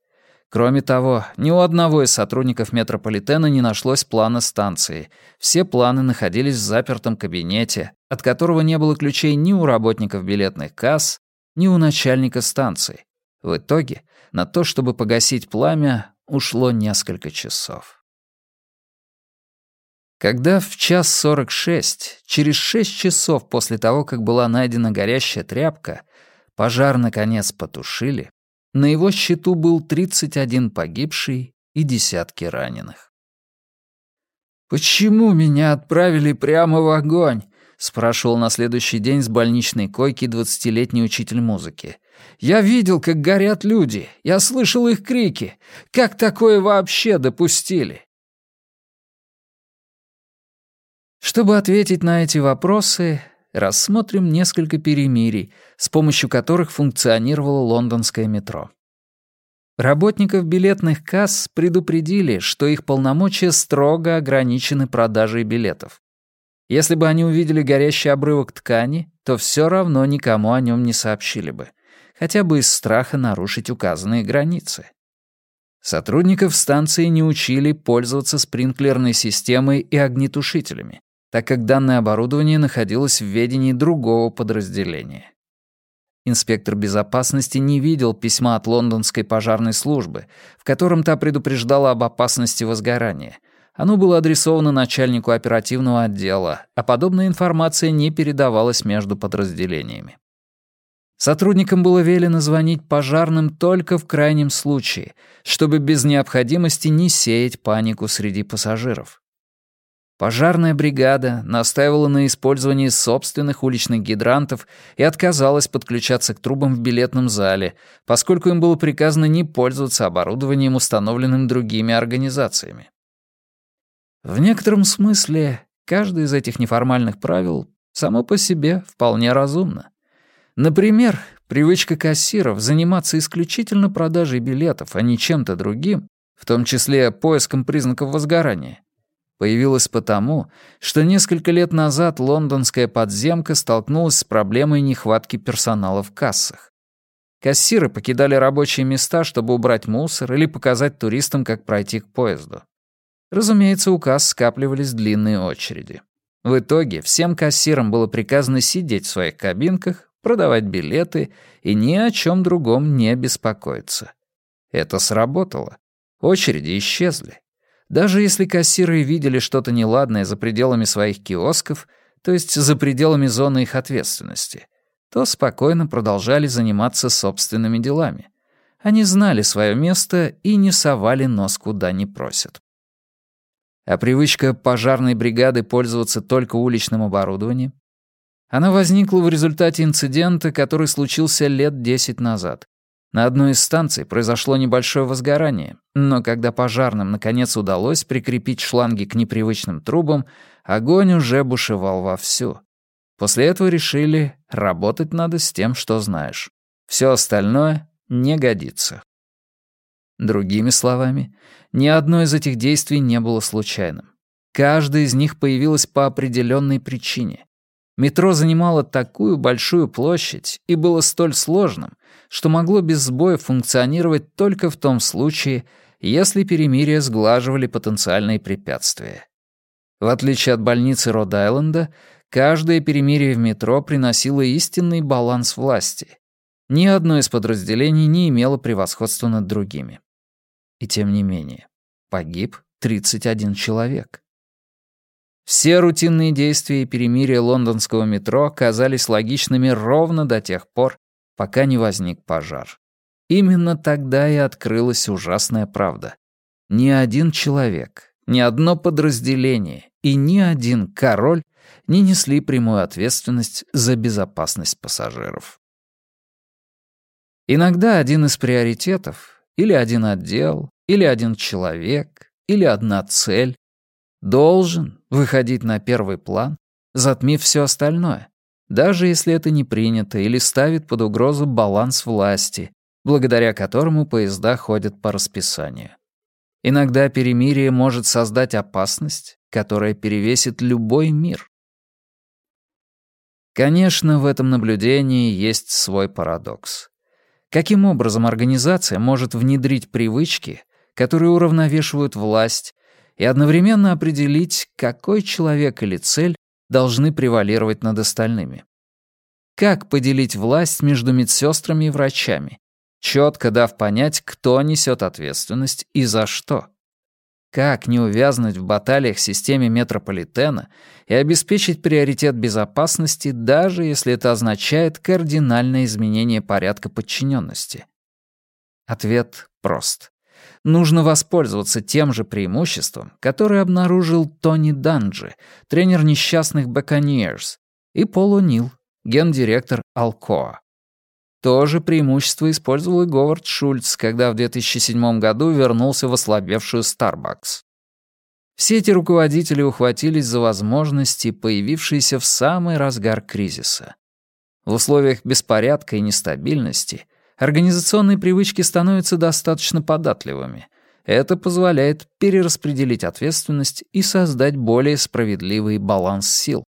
Кроме того, ни у одного из сотрудников метрополитена не нашлось плана станции. Все планы находились в запертом кабинете, от которого не было ключей ни у работников билетных касс, ни у начальника станции. В итоге на то, чтобы погасить пламя, ушло несколько часов. Когда в час сорок шесть, через шесть часов после того, как была найдена горящая тряпка, пожар наконец потушили, на его счету был 31 погибший и десятки раненых. «Почему меня отправили прямо в огонь?» — спрашивал на следующий день с больничной койки двадцатилетний учитель музыки. «Я видел, как горят люди, я слышал их крики. Как такое вообще допустили? Чтобы ответить на эти вопросы, рассмотрим несколько перемирий, с помощью которых функционировало лондонское метро. Работников билетных касс предупредили, что их полномочия строго ограничены продажей билетов. Если бы они увидели горящий обрывок ткани, то все равно никому о нем не сообщили бы, хотя бы из страха нарушить указанные границы. Сотрудников станции не учили пользоваться спринклерной системой и огнетушителями, так как данное оборудование находилось в ведении другого подразделения. Инспектор безопасности не видел письма от лондонской пожарной службы, в котором та предупреждала об опасности возгорания. Оно было адресовано начальнику оперативного отдела, а подобная информация не передавалась между подразделениями. Сотрудникам было велено звонить пожарным только в крайнем случае, чтобы без необходимости не сеять панику среди пассажиров. Пожарная бригада настаивала на использовании собственных уличных гидрантов и отказалась подключаться к трубам в билетном зале, поскольку им было приказано не пользоваться оборудованием, установленным другими организациями. В некотором смысле каждое из этих неформальных правил само по себе вполне разумно. Например, привычка кассиров заниматься исключительно продажей билетов, а не чем-то другим, в том числе поиском признаков возгорания, появилась потому, что несколько лет назад лондонская подземка столкнулась с проблемой нехватки персонала в кассах. Кассиры покидали рабочие места, чтобы убрать мусор или показать туристам, как пройти к поезду. Разумеется, у касс скапливались длинные очереди. В итоге всем кассирам было приказано сидеть в своих кабинках, продавать билеты и ни о чем другом не беспокоиться. Это сработало. Очереди исчезли. Даже если кассиры видели что-то неладное за пределами своих киосков, то есть за пределами зоны их ответственности, то спокойно продолжали заниматься собственными делами. Они знали свое место и не совали нос куда не просят. А привычка пожарной бригады пользоваться только уличным оборудованием? Она возникла в результате инцидента, который случился лет 10 назад, на одной из станций произошло небольшое возгорание, но когда пожарным наконец удалось прикрепить шланги к непривычным трубам, огонь уже бушевал вовсю. После этого решили, работать надо с тем, что знаешь. Все остальное не годится. Другими словами, ни одно из этих действий не было случайным. Каждое из них появилось по определенной причине. Метро занимало такую большую площадь и было столь сложным, что могло без сбоя функционировать только в том случае, если перемирие сглаживали потенциальные препятствия. В отличие от больницы Род-Айленда, каждое перемирие в метро приносило истинный баланс власти. Ни одно из подразделений не имело превосходства над другими. И тем не менее, погиб 31 человек. Все рутинные действия и перемирие лондонского метро казались логичными ровно до тех пор, пока не возник пожар. Именно тогда и открылась ужасная правда. Ни один человек, ни одно подразделение и ни один король не несли прямую ответственность за безопасность пассажиров. Иногда один из приоритетов, или один отдел, или один человек, или одна цель должен выходить на первый план, затмив все остальное, даже если это не принято или ставит под угрозу баланс власти, благодаря которому поезда ходят по расписанию. Иногда перемирие может создать опасность, которая перевесит любой мир. Конечно, в этом наблюдении есть свой парадокс. Каким образом организация может внедрить привычки, которые уравновешивают власть, и одновременно определить, какой человек или цель должны превалировать над остальными. Как поделить власть между медсестрами и врачами, четко дав понять, кто несет ответственность и за что. Как не увязнуть в баталиях системе метрополитена и обеспечить приоритет безопасности, даже если это означает кардинальное изменение порядка подчиненности? Ответ прост нужно воспользоваться тем же преимуществом, которое обнаружил Тони Данджи, тренер несчастных Баконьерс, и Пол Нил, гендиректор Алкоа. То же преимущество использовал и Говард Шульц, когда в 2007 году вернулся в ослабевшую Starbucks. Все эти руководители ухватились за возможности, появившиеся в самый разгар кризиса. В условиях беспорядка и нестабильности Организационные привычки становятся достаточно податливыми. Это позволяет перераспределить ответственность и создать более справедливый баланс сил.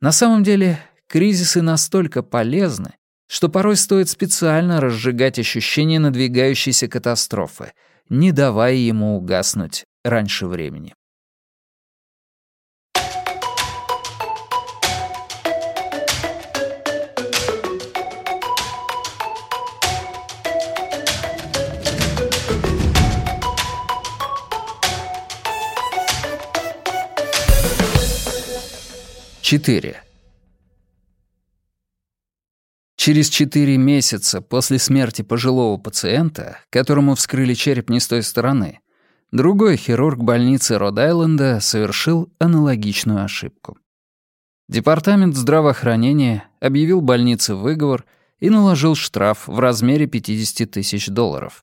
На самом деле, кризисы настолько полезны, что порой стоит специально разжигать ощущение надвигающейся катастрофы, не давая ему угаснуть раньше времени. 4. Через 4 месяца после смерти пожилого пациента, которому вскрыли череп не с той стороны, другой хирург больницы Род-Айленда совершил аналогичную ошибку. Департамент здравоохранения объявил больнице выговор и наложил штраф в размере 50 тысяч долларов.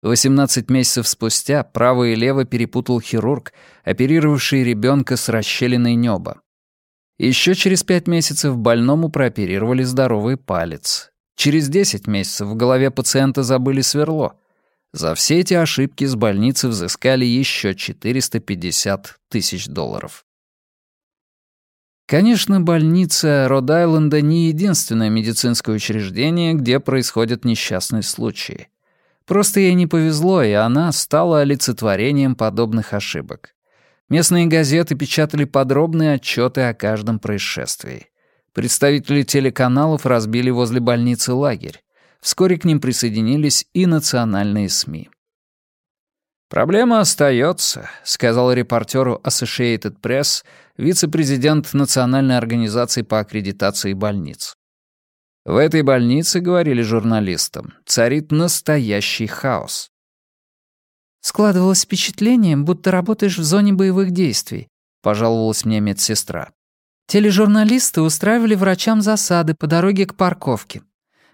18 месяцев спустя право и лево перепутал хирург, оперировавший ребенка с расщелиной неба. Еще через пять месяцев больному прооперировали здоровый палец. Через 10 месяцев в голове пациента забыли сверло. За все эти ошибки с больницы взыскали еще 450 тысяч долларов. Конечно, больница Род-Айленда не единственное медицинское учреждение, где происходят несчастные случаи. Просто ей не повезло, и она стала олицетворением подобных ошибок. Местные газеты печатали подробные отчеты о каждом происшествии. Представители телеканалов разбили возле больницы лагерь. Вскоре к ним присоединились и национальные СМИ. «Проблема остается», — сказал репортеру Associated Press вице-президент Национальной организации по аккредитации больниц. В этой больнице, говорили журналистам, царит настоящий хаос. «Складывалось впечатление, будто работаешь в зоне боевых действий», — пожаловалась мне медсестра. «Тележурналисты устраивали врачам засады по дороге к парковке.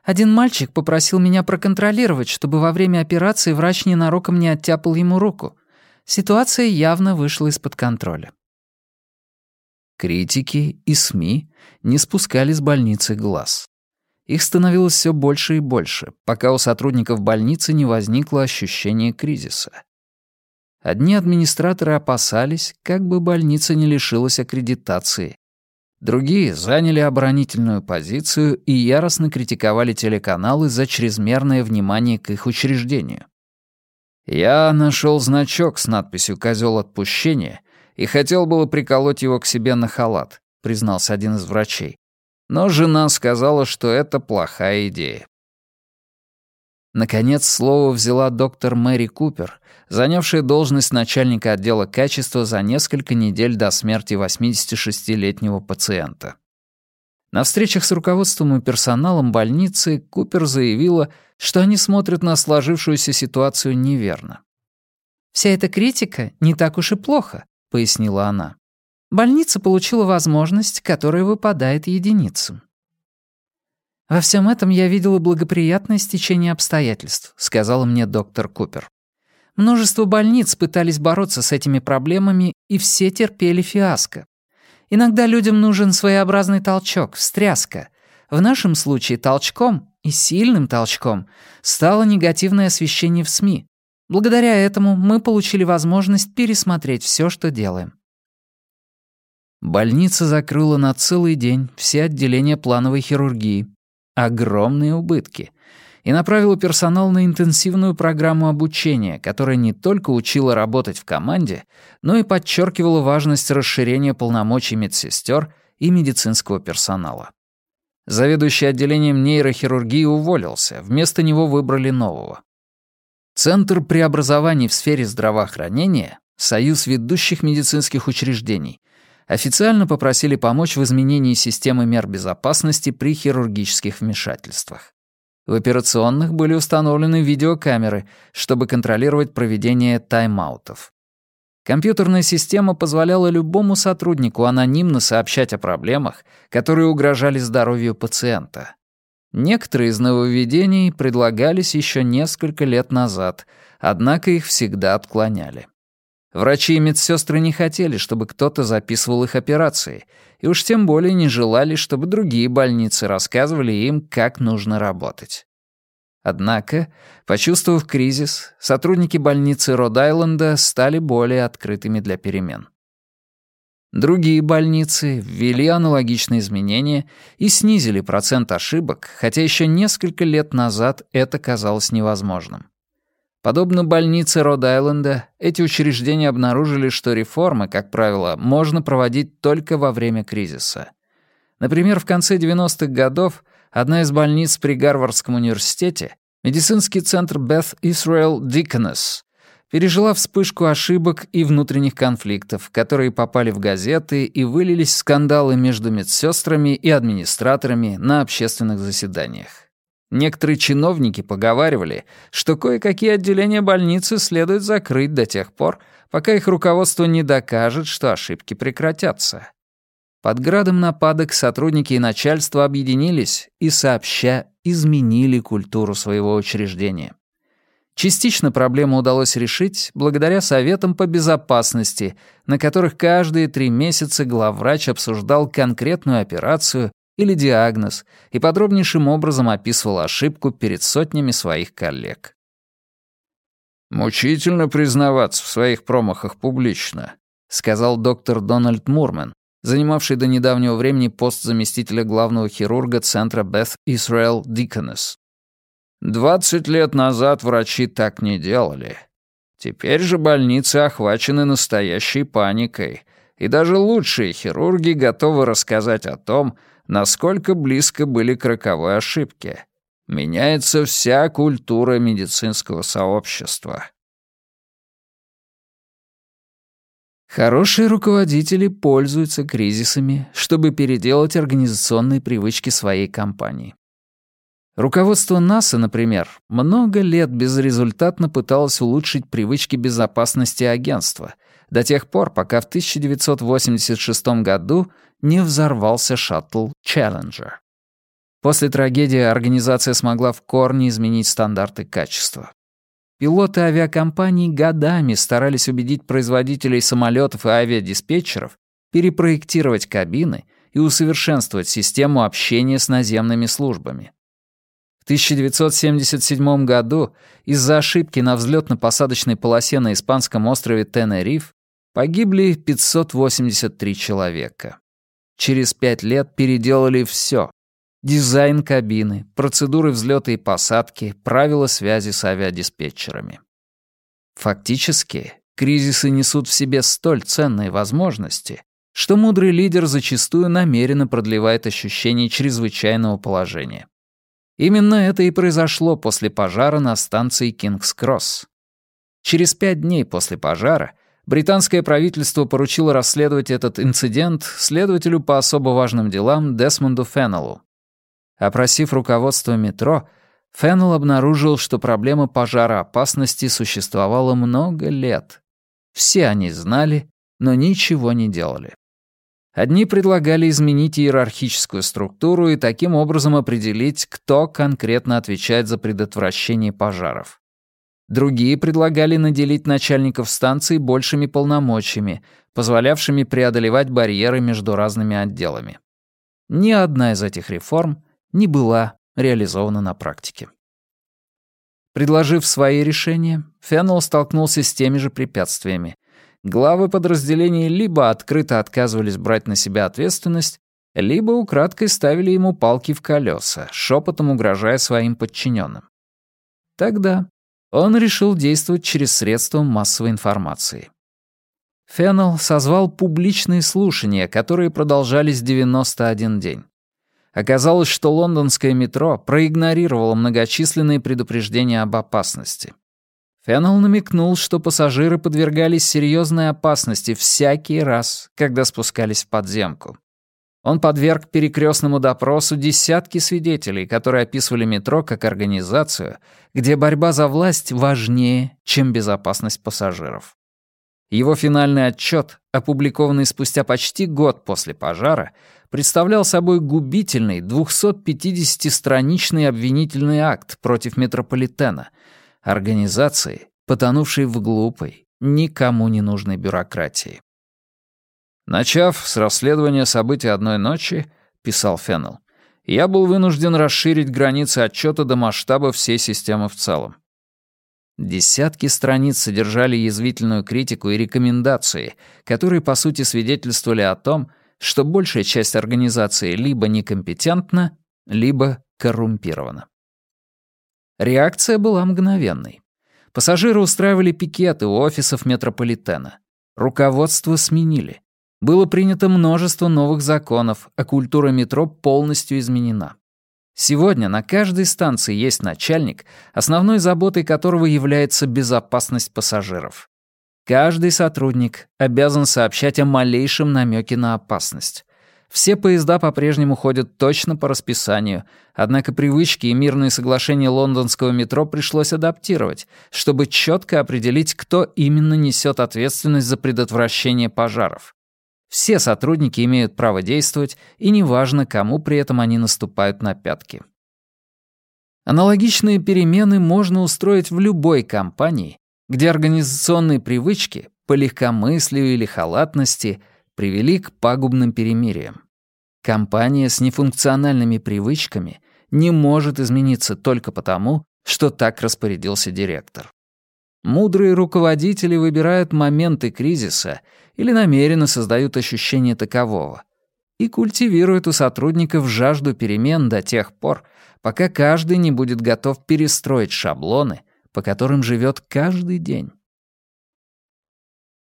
Один мальчик попросил меня проконтролировать, чтобы во время операции врач ненароком не оттяпал ему руку. Ситуация явно вышла из-под контроля. Критики и СМИ не спускали с больницы глаз. Их становилось все больше и больше, пока у сотрудников больницы не возникло ощущение кризиса. Одни администраторы опасались, как бы больница не лишилась аккредитации. Другие заняли оборонительную позицию и яростно критиковали телеканалы за чрезмерное внимание к их учреждению. Я нашел значок с надписью «Козел отпущения» и хотел было приколоть его к себе на халат, признался один из врачей но жена сказала, что это плохая идея. Наконец слово взяла доктор Мэри Купер, занявшая должность начальника отдела качества за несколько недель до смерти 86-летнего пациента. На встречах с руководством и персоналом больницы Купер заявила, что они смотрят на сложившуюся ситуацию неверно. «Вся эта критика не так уж и плохо», — пояснила она больница получила возможность, которая выпадает единицам. «Во всем этом я видела благоприятное стечение обстоятельств», — сказала мне доктор Купер. Множество больниц пытались бороться с этими проблемами, и все терпели фиаско. Иногда людям нужен своеобразный толчок, встряска. В нашем случае толчком, и сильным толчком, стало негативное освещение в СМИ. Благодаря этому мы получили возможность пересмотреть все, что делаем. Больница закрыла на целый день все отделения плановой хирургии. Огромные убытки. И направила персонал на интенсивную программу обучения, которая не только учила работать в команде, но и подчеркивала важность расширения полномочий медсестер и медицинского персонала. Заведующий отделением нейрохирургии уволился, вместо него выбрали нового. Центр преобразований в сфере здравоохранения — союз ведущих медицинских учреждений — официально попросили помочь в изменении системы мер безопасности при хирургических вмешательствах. В операционных были установлены видеокамеры, чтобы контролировать проведение тайм-аутов. Компьютерная система позволяла любому сотруднику анонимно сообщать о проблемах, которые угрожали здоровью пациента. Некоторые из нововведений предлагались еще несколько лет назад, однако их всегда отклоняли. Врачи и медсестры не хотели, чтобы кто-то записывал их операции, и уж тем более не желали, чтобы другие больницы рассказывали им, как нужно работать. Однако, почувствовав кризис, сотрудники больницы Род-Айленда стали более открытыми для перемен. Другие больницы ввели аналогичные изменения и снизили процент ошибок, хотя еще несколько лет назад это казалось невозможным. Подобно больнице Род-Айленда, эти учреждения обнаружили, что реформы, как правило, можно проводить только во время кризиса. Например, в конце 90-х годов одна из больниц при Гарвардском университете, медицинский центр Beth Israel Deaconess, пережила вспышку ошибок и внутренних конфликтов, которые попали в газеты и вылились в скандалы между медсестрами и администраторами на общественных заседаниях. Некоторые чиновники поговаривали, что кое-какие отделения больницы следует закрыть до тех пор, пока их руководство не докажет, что ошибки прекратятся. Под градом нападок сотрудники и начальство объединились и сообща изменили культуру своего учреждения. Частично проблему удалось решить благодаря советам по безопасности, на которых каждые три месяца главврач обсуждал конкретную операцию или диагноз и подробнейшим образом описывал ошибку перед сотнями своих коллег. «Мучительно признаваться в своих промахах публично», сказал доктор Дональд Мурмен, занимавший до недавнего времени пост заместителя главного хирурга центра Beth Israel Deaconess. «Двадцать лет назад врачи так не делали. Теперь же больницы охвачены настоящей паникой, и даже лучшие хирурги готовы рассказать о том, насколько близко были к роковой ошибке. Меняется вся культура медицинского сообщества. Хорошие руководители пользуются кризисами, чтобы переделать организационные привычки своей компании. Руководство НАСА, например, много лет безрезультатно пыталось улучшить привычки безопасности агентства — до тех пор, пока в 1986 году не взорвался шаттл «Челленджер». После трагедии организация смогла в корне изменить стандарты качества. Пилоты авиакомпаний годами старались убедить производителей самолетов и авиадиспетчеров перепроектировать кабины и усовершенствовать систему общения с наземными службами. В 1977 году из-за ошибки на взлетно посадочной полосе на испанском острове Тенериф Погибли 583 человека. Через пять лет переделали все. Дизайн кабины, процедуры взлета и посадки, правила связи с авиадиспетчерами. Фактически, кризисы несут в себе столь ценные возможности, что мудрый лидер зачастую намеренно продлевает ощущение чрезвычайного положения. Именно это и произошло после пожара на станции Кингс-Кросс. Через пять дней после пожара — Британское правительство поручило расследовать этот инцидент следователю по особо важным делам Десмонду Феннеллу. Опросив руководство метро, Феннелл обнаружил, что проблема пожароопасности существовала много лет. Все они знали, но ничего не делали. Одни предлагали изменить иерархическую структуру и таким образом определить, кто конкретно отвечает за предотвращение пожаров. Другие предлагали наделить начальников станций большими полномочиями, позволявшими преодолевать барьеры между разными отделами. Ни одна из этих реформ не была реализована на практике. Предложив свои решения, Феннелл столкнулся с теми же препятствиями. Главы подразделений либо открыто отказывались брать на себя ответственность, либо украдкой ставили ему палки в колеса, шепотом угрожая своим подчиненным. Тогда он решил действовать через средства массовой информации. Феннелл созвал публичные слушания, которые продолжались 91 день. Оказалось, что лондонское метро проигнорировало многочисленные предупреждения об опасности. Феннелл намекнул, что пассажиры подвергались серьезной опасности всякий раз, когда спускались в подземку. Он подверг перекрестному допросу десятки свидетелей, которые описывали метро как организацию, где борьба за власть важнее, чем безопасность пассажиров. Его финальный отчет, опубликованный спустя почти год после пожара, представлял собой губительный 250-страничный обвинительный акт против метрополитена, организации, потонувшей в глупой, никому не нужной бюрократии. Начав с расследования событий одной ночи, писал Феннелл, я был вынужден расширить границы отчета до масштаба всей системы в целом. Десятки страниц содержали язвительную критику и рекомендации, которые, по сути, свидетельствовали о том, что большая часть организации либо некомпетентна, либо коррумпирована. Реакция была мгновенной. Пассажиры устраивали пикеты у офисов метрополитена. Руководство сменили. Было принято множество новых законов, а культура метро полностью изменена. Сегодня на каждой станции есть начальник, основной заботой которого является безопасность пассажиров. Каждый сотрудник обязан сообщать о малейшем намеке на опасность. Все поезда по-прежнему ходят точно по расписанию, однако привычки и мирные соглашения лондонского метро пришлось адаптировать, чтобы четко определить, кто именно несет ответственность за предотвращение пожаров. Все сотрудники имеют право действовать, и неважно, кому при этом они наступают на пятки. Аналогичные перемены можно устроить в любой компании, где организационные привычки по легкомыслию или халатности привели к пагубным перемириям. Компания с нефункциональными привычками не может измениться только потому, что так распорядился директор. Мудрые руководители выбирают моменты кризиса или намеренно создают ощущение такового и культивируют у сотрудников жажду перемен до тех пор, пока каждый не будет готов перестроить шаблоны, по которым живет каждый день.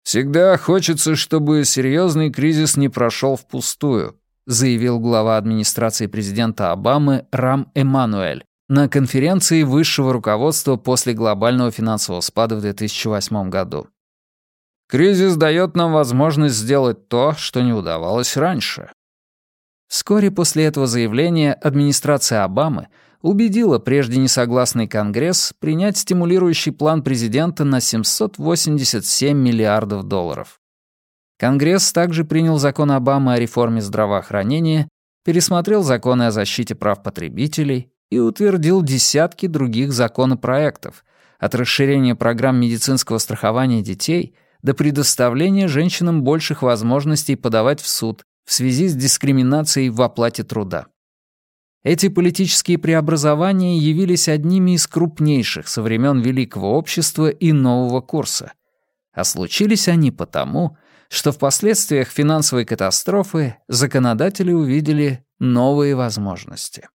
«Всегда хочется, чтобы серьезный кризис не прошел впустую», заявил глава администрации президента Обамы Рам Эммануэль, на конференции высшего руководства после глобального финансового спада в 2008 году. Кризис дает нам возможность сделать то, что не удавалось раньше. Вскоре после этого заявления администрация Обамы убедила прежде несогласный Конгресс принять стимулирующий план президента на 787 миллиардов долларов. Конгресс также принял закон Обамы о реформе здравоохранения, пересмотрел законы о защите прав потребителей, и утвердил десятки других законопроектов, от расширения программ медицинского страхования детей до предоставления женщинам больших возможностей подавать в суд в связи с дискриминацией в оплате труда. Эти политические преобразования явились одними из крупнейших со времен Великого общества и нового курса. А случились они потому, что в последствиях финансовой катастрофы законодатели увидели новые возможности.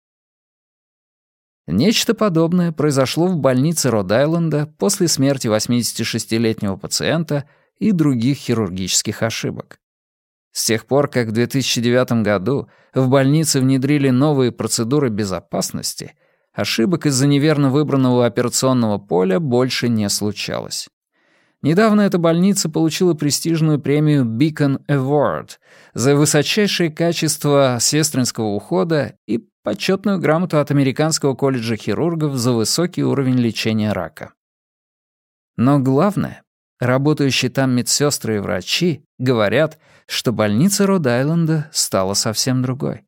Нечто подобное произошло в больнице Род-Айленда после смерти 86-летнего пациента и других хирургических ошибок. С тех пор, как в 2009 году в больнице внедрили новые процедуры безопасности, ошибок из-за неверно выбранного операционного поля больше не случалось. Недавно эта больница получила престижную премию Beacon Award за высочайшее качество сестринского ухода и почетную грамоту от Американского колледжа хирургов за высокий уровень лечения рака. Но главное, работающие там медсестры и врачи говорят, что больница Род-Айленда стала совсем другой.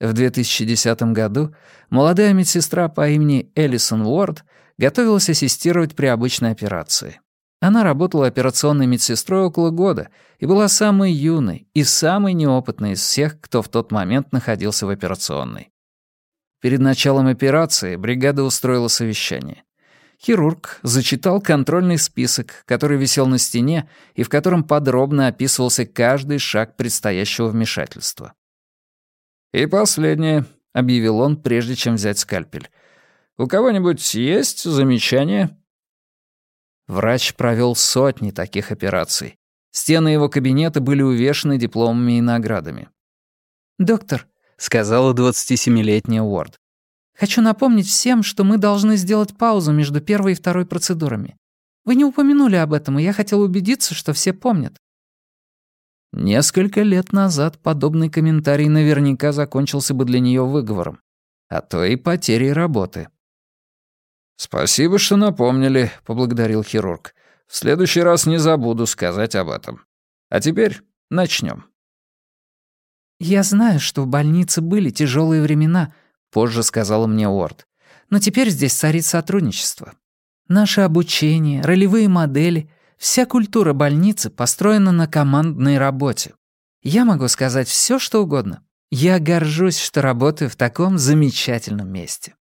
В 2010 году молодая медсестра по имени Элисон Уорд готовилась ассистировать при обычной операции. Она работала операционной медсестрой около года и была самой юной и самой неопытной из всех, кто в тот момент находился в операционной. Перед началом операции бригада устроила совещание. Хирург зачитал контрольный список, который висел на стене и в котором подробно описывался каждый шаг предстоящего вмешательства. «И последнее», — объявил он, прежде чем взять скальпель. «У кого-нибудь есть замечания?» Врач провел сотни таких операций. Стены его кабинета были увешаны дипломами и наградами. «Доктор», — сказала 27-летняя Уорд, «хочу напомнить всем, что мы должны сделать паузу между первой и второй процедурами. Вы не упомянули об этом, и я хотела убедиться, что все помнят». Несколько лет назад подобный комментарий наверняка закончился бы для нее выговором, а то и потерей работы. «Спасибо, что напомнили», — поблагодарил хирург. «В следующий раз не забуду сказать об этом. А теперь начнем. «Я знаю, что в больнице были тяжелые времена», — позже сказала мне Уорд. «Но теперь здесь царит сотрудничество. Наше обучение, ролевые модели, вся культура больницы построена на командной работе. Я могу сказать все, что угодно. Я горжусь, что работаю в таком замечательном месте».